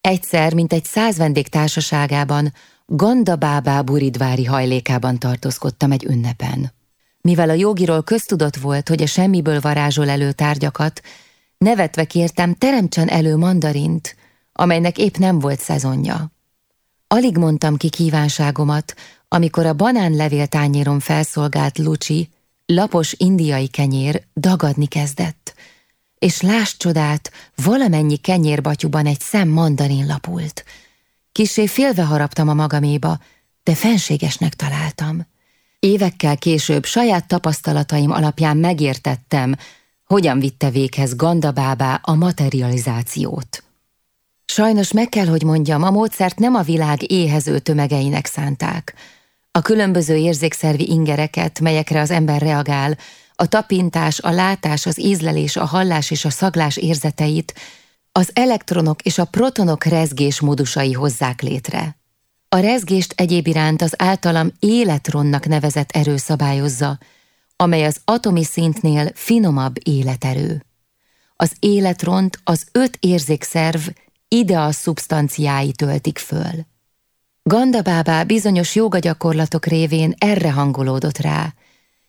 Egyszer, mint egy száz vendég társaságában, Ganda Bábá buridvári hajlékában tartózkodtam egy ünnepen. Mivel a jogiról köztudott volt, hogy a semmiből varázsol elő tárgyakat, nevetve kértem, teremtsen elő mandarint, amelynek épp nem volt szezonja. Alig mondtam ki kívánságomat, amikor a banánlevél tányéron felszolgált Lucsi, lapos indiai kenyér dagadni kezdett, és láss csodát, valamennyi kenyérbatyuban egy szem mandarin lapult. Kisé félve haraptam a magaméba, de fenségesnek találtam. Évekkel később saját tapasztalataim alapján megértettem, hogyan vitte véghez Gandabábá a materializációt. Sajnos meg kell, hogy mondjam, a módszert nem a világ éhező tömegeinek szánták. A különböző érzékszervi ingereket, melyekre az ember reagál, a tapintás, a látás, az ízlelés, a hallás és a szaglás érzeteit az elektronok és a protonok rezgés módusai hozzák létre. A rezgést egyéb iránt az általam életronnak nevezett erő szabályozza, amely az atomi szintnél finomabb életerő. Az életront az öt érzékszerv ideal szubstanciái töltik föl. Gandabábá bizonyos jogagyakorlatok révén erre hangolódott rá,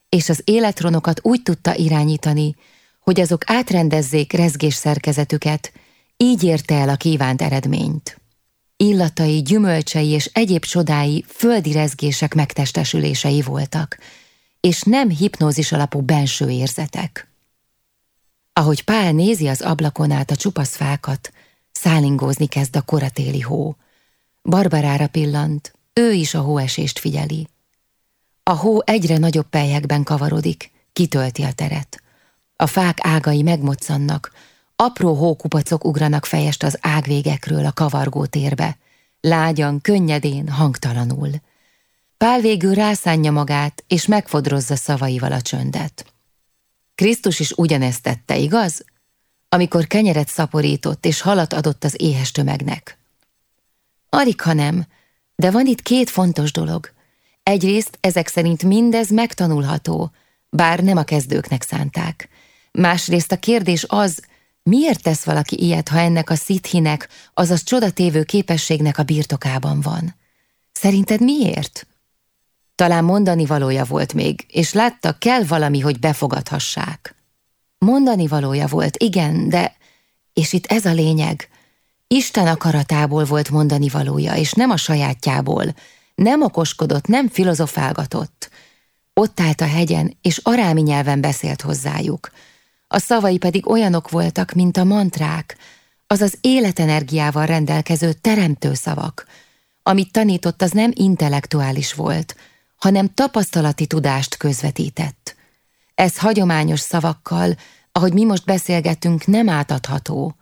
és az életronokat úgy tudta irányítani, hogy azok átrendezzék rezgés szerkezetüket, így érte el a kívánt eredményt. Illatai, gyümölcsei és egyéb csodái földi rezgések megtestesülései voltak, és nem hipnózis alapú benső érzetek. Ahogy Pál nézi az ablakon át a csupasz fákat, szálingózni kezd a koratéli hó. Barbarára pillant, ő is a hóesést figyeli. A hó egyre nagyobb pelyekben kavarodik, kitölti a teret. A fák ágai megmoccannak, apró hókupacok ugranak fejest az ágvégekről a kavargó térbe, lágyan, könnyedén, hangtalanul. Pál végül rászánja magát, és megfodrozza szavaival a csöndet. Krisztus is ugyanezt tette, igaz? Amikor kenyeret szaporított, és halat adott az éhes tömegnek. Alig, ha nem, de van itt két fontos dolog. Egyrészt ezek szerint mindez megtanulható, bár nem a kezdőknek szánták. Másrészt a kérdés az, miért tesz valaki ilyet, ha ennek a szithinek, azaz csodatévő képességnek a birtokában van? Szerinted miért? Talán mondani valója volt még, és látta, kell valami, hogy befogadhassák. Mondani valója volt, igen, de... És itt ez a lényeg. Isten akaratából volt mondani valója, és nem a sajátjából. Nem okoskodott, nem filozofálgatott. Ott állt a hegyen, és arámi nyelven beszélt hozzájuk. A szavai pedig olyanok voltak, mint a mantrák, azaz életenergiával rendelkező teremtő szavak. Amit tanított, az nem intellektuális volt, hanem tapasztalati tudást közvetített. Ez hagyományos szavakkal, ahogy mi most beszélgetünk, nem átadható.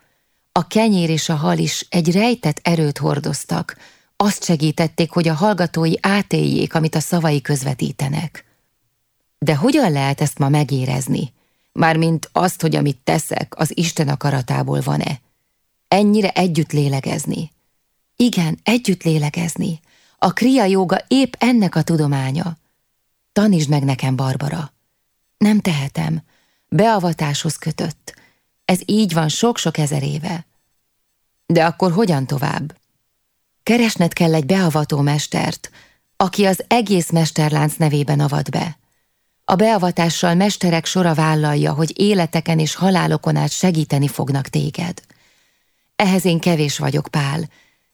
A kenyér és a hal is egy rejtett erőt hordoztak, azt segítették, hogy a hallgatói átéljék, amit a szavai közvetítenek. De hogyan lehet ezt ma megérezni? Mármint azt, hogy amit teszek, az Isten akaratából van-e? Ennyire együtt lélegezni. Igen, együtt lélegezni. A kria joga épp ennek a tudománya. Tanítsd meg nekem, Barbara. Nem tehetem. Beavatáshoz kötött. Ez így van sok-sok ezer éve. De akkor hogyan tovább? Keresned kell egy beavató mestert, aki az egész mesterlánc nevében avat be. A beavatással mesterek sora vállalja, hogy életeken és halálokon át segíteni fognak téged. Ehhez én kevés vagyok, Pál.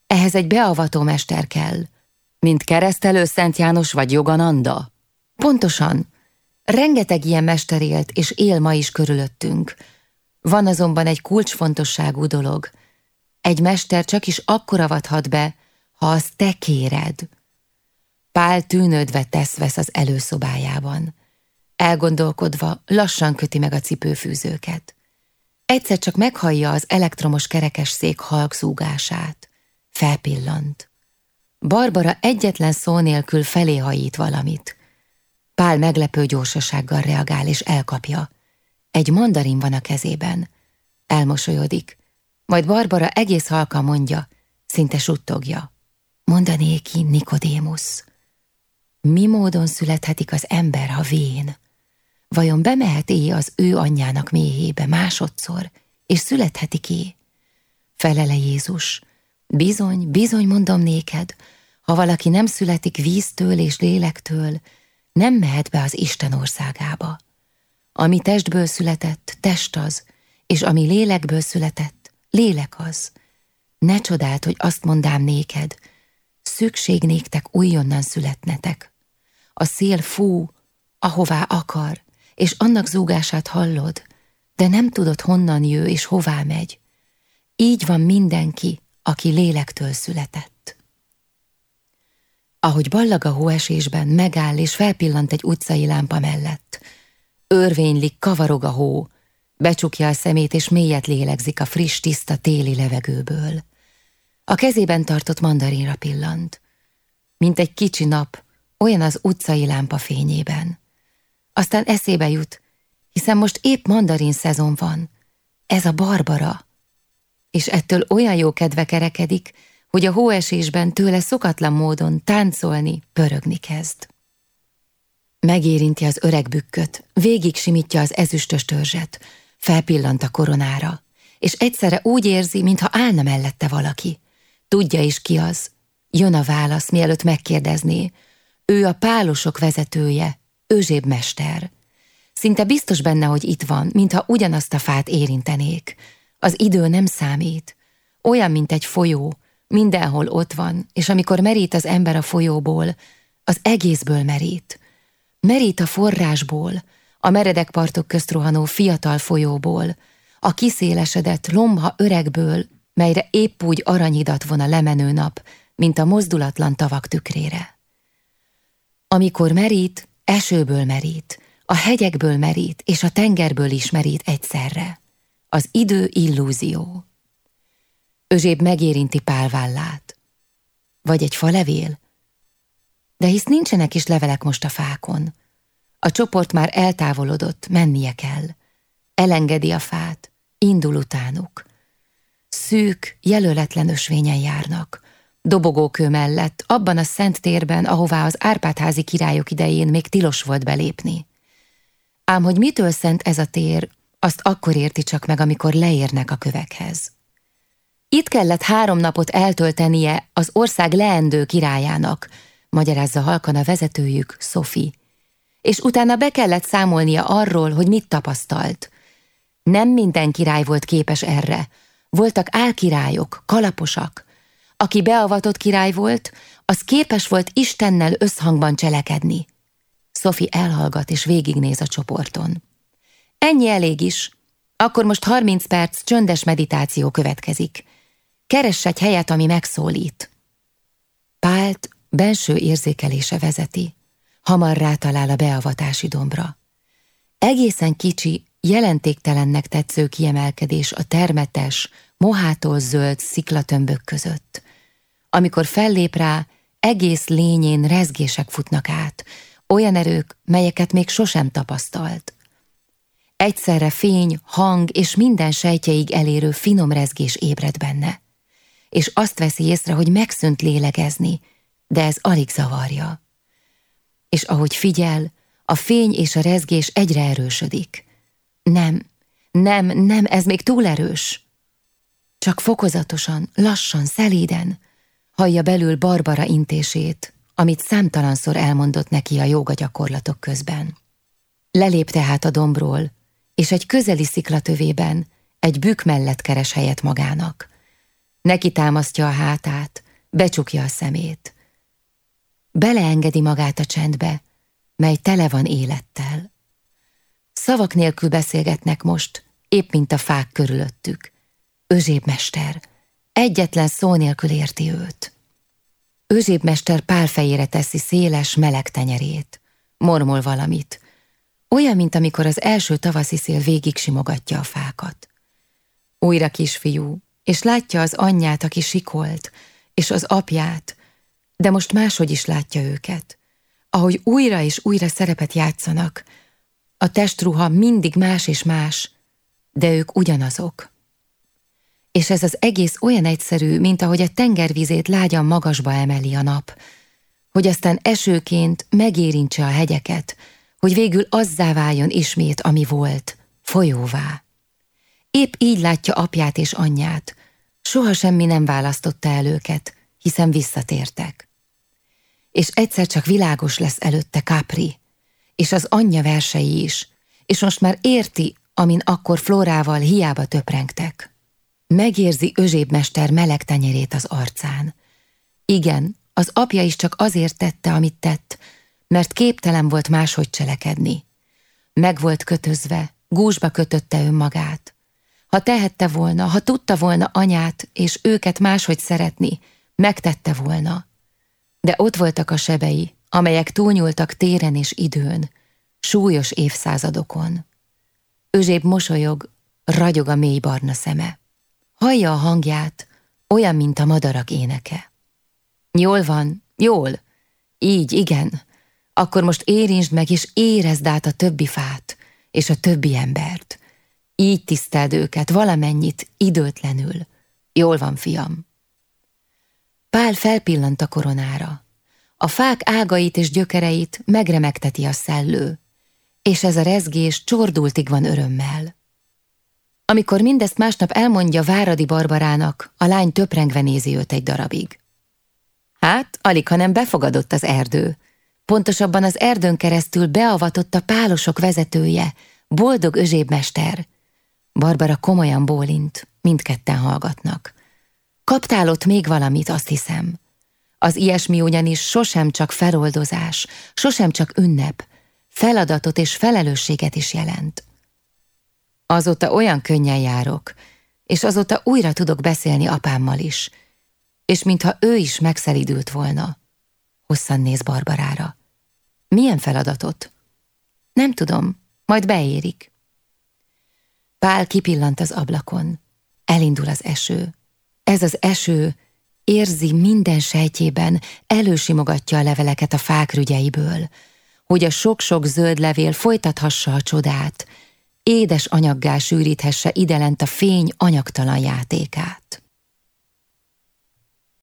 Ehhez egy beavató mester kell. Mint keresztelő Szent János vagy Jogananda? Pontosan. Rengeteg ilyen mester élt, és él ma is körülöttünk. Van azonban egy kulcsfontosságú dolog. Egy mester csak is akkor avathat be, ha azt te kéred. Pál tűnődve tesz-vesz az előszobájában. Elgondolkodva lassan köti meg a cipőfűzőket. Egyszer csak meghallja az elektromos kerekes szék halkzúgását. Felpillant. Barbara egyetlen szó nélkül felé hajít valamit. Pál meglepő gyorsasággal reagál és elkapja. Egy mandarin van a kezében. Elmosolyodik. Majd Barbara egész halka mondja, szinte suttogja. Mondanéki Nikodémus. Mi módon születhetik az ember, ha vén? Vajon bemehet-é az ő anyjának méhébe másodszor, és születhetik-é? Felele Jézus. Bizony, bizony mondom néked, ha valaki nem születik víztől és lélektől, nem mehet be az Isten országába. Ami testből született, test az, és ami lélekből született, lélek az. Ne csodáld, hogy azt mondám néked, szükség néktek újonnan születnetek. A szél fú, ahová akar, és annak zúgását hallod, de nem tudod honnan jő és hová megy. Így van mindenki, aki lélektől született. Ahogy ballag hóesésben, megáll és felpillant egy utcai lámpa mellett. Örvénylik, kavarog a hó, becsukja a szemét és mélyet lélegzik a friss, tiszta téli levegőből. A kezében tartott mandarinra pillant. Mint egy kicsi nap, olyan az utcai lámpa fényében. Aztán eszébe jut, hiszen most épp mandarin szezon van. Ez a Barbara. És ettől olyan jó kedve kerekedik, hogy a hóesésben tőle szokatlan módon táncolni, pörögni kezd. Megérinti az öreg bükköt, végig simítja az ezüstös törzset, felpillant a koronára, és egyszerre úgy érzi, mintha állna mellette valaki. Tudja is ki az. Jön a válasz, mielőtt megkérdezné. Ő a pálosok vezetője, Őzséb mester. Szinte biztos benne, hogy itt van, mintha ugyanazt a fát érintenék. Az idő nem számít. Olyan, mint egy folyó, mindenhol ott van, és amikor merít az ember a folyóból, az egészből merít. Merít a forrásból, a meredek partok közt rohanó fiatal folyóból, a kiszélesedett lomha öregből, melyre épp úgy aranyidat von a lemenő nap, mint a mozdulatlan tavak tükrére. Amikor merít, esőből merít, a hegyekből merít, és a tengerből is merít egyszerre. Az idő illúzió. Özséb megérinti pálvállát. Vagy egy falevél? De hisz nincsenek is levelek most a fákon. A csoport már eltávolodott, mennie kell. Elengedi a fát, indul utánuk. Szűk, jelöletlen ösvényen járnak. Dobogókő mellett, abban a szent térben, ahová az Árpádházi királyok idején még tilos volt belépni. Ám hogy mitől szent ez a tér, azt akkor érti csak meg, amikor leérnek a kövekhez. Itt kellett három napot eltöltenie az ország leendő királyának, magyarázza halkan a vezetőjük, Sophie, és utána be kellett számolnia arról, hogy mit tapasztalt. Nem minden király volt képes erre, voltak álkirályok, kalaposak. Aki beavatott király volt, az képes volt Istennel összhangban cselekedni. Sophie elhallgat és végignéz a csoporton. Ennyi elég is. Akkor most 30 perc csöndes meditáció következik. Keress egy helyet, ami megszólít. Pált belső érzékelése vezeti. Hamar rátalál a beavatási dombra. Egészen kicsi, jelentéktelennek tetsző kiemelkedés a termetes, mohától zöld sziklatömbök között. Amikor fellép rá, egész lényén rezgések futnak át, olyan erők, melyeket még sosem tapasztalt. Egyszerre fény, hang és minden sejtjeig elérő finom rezgés ébred benne. És azt veszi észre, hogy megszűnt lélegezni, de ez alig zavarja. És ahogy figyel, a fény és a rezgés egyre erősödik. Nem, nem, nem, ez még túl erős. Csak fokozatosan, lassan, szelíden hallja belül Barbara intését, amit számtalanszor elmondott neki a joga gyakorlatok közben. Lelép tehát a dombról, és egy közeli sziklatövében egy bükk mellett keres helyet magának. Neki támasztja a hátát, becsukja a szemét. Beleengedi magát a csendbe, mely tele van élettel. Szavak nélkül beszélgetnek most, épp mint a fák körülöttük. Özséb mester, egyetlen szó nélkül érti őt. Özséb mester pálfejére teszi széles, meleg tenyerét. Mormol valamit. Olyan, mint amikor az első tavaszi szél végig simogatja a fákat. Újra kisfiú, és látja az anyját, aki sikolt, és az apját, de most máshogy is látja őket. Ahogy újra és újra szerepet játszanak, a testruha mindig más és más, de ők ugyanazok. És ez az egész olyan egyszerű, mint ahogy a tengervizét lágyan magasba emeli a nap, hogy aztán esőként megérintse a hegyeket, hogy végül azzá váljon ismét, ami volt, folyóvá. Épp így látja apját és anyját, soha semmi nem választotta el őket, hiszen visszatértek. És egyszer csak világos lesz előtte Capri, és az anyja versei is, és most már érti, amin akkor Flórával hiába töprengtek. Megérzi özsébmester meleg tenyerét az arcán. Igen, az apja is csak azért tette, amit tett, mert képtelen volt máshogy cselekedni. Meg volt kötözve, gúzsba kötötte önmagát. Ha tehette volna, ha tudta volna anyát és őket máshogy szeretni, megtette volna. De ott voltak a sebei, amelyek túlnyúltak téren és időn, súlyos évszázadokon. Özséb mosolyog, ragyog a mély barna szeme. Hallja a hangját, olyan, mint a madarak éneke. Jól van, jól. Így, igen. Akkor most érintsd meg, és érezd át a többi fát, és a többi embert. Így tiszteld őket valamennyit, időtlenül. Jól van, fiam. Pál felpillant a koronára. A fák ágait és gyökereit megremegteti a szellő, és ez a rezgés csordultig van örömmel. Amikor mindezt másnap elmondja Váradi Barbarának, a lány töprengve nézi őt egy darabig. Hát, alig, hanem befogadott az erdő. Pontosabban az erdőn keresztül beavatott a pálosok vezetője, boldog özsébmester. Barbara komolyan bólint, mindketten hallgatnak. Kaptál ott még valamit, azt hiszem. Az ilyesmi ugyanis sosem csak feloldozás, sosem csak ünnep, feladatot és felelősséget is jelent. Azóta olyan könnyen járok, és azóta újra tudok beszélni apámmal is, és mintha ő is megszelidült volna. Hosszan néz Barbarára. Milyen feladatot? Nem tudom, majd beérik. Pál kipillant az ablakon. Elindul az eső. Ez az eső érzi minden sejtjében, elősimogatja a leveleket a fák rügyeiből, hogy a sok-sok zöld levél folytathassa a csodát, édes anyaggá sűríthesse idelent a fény anyagtalan játékát.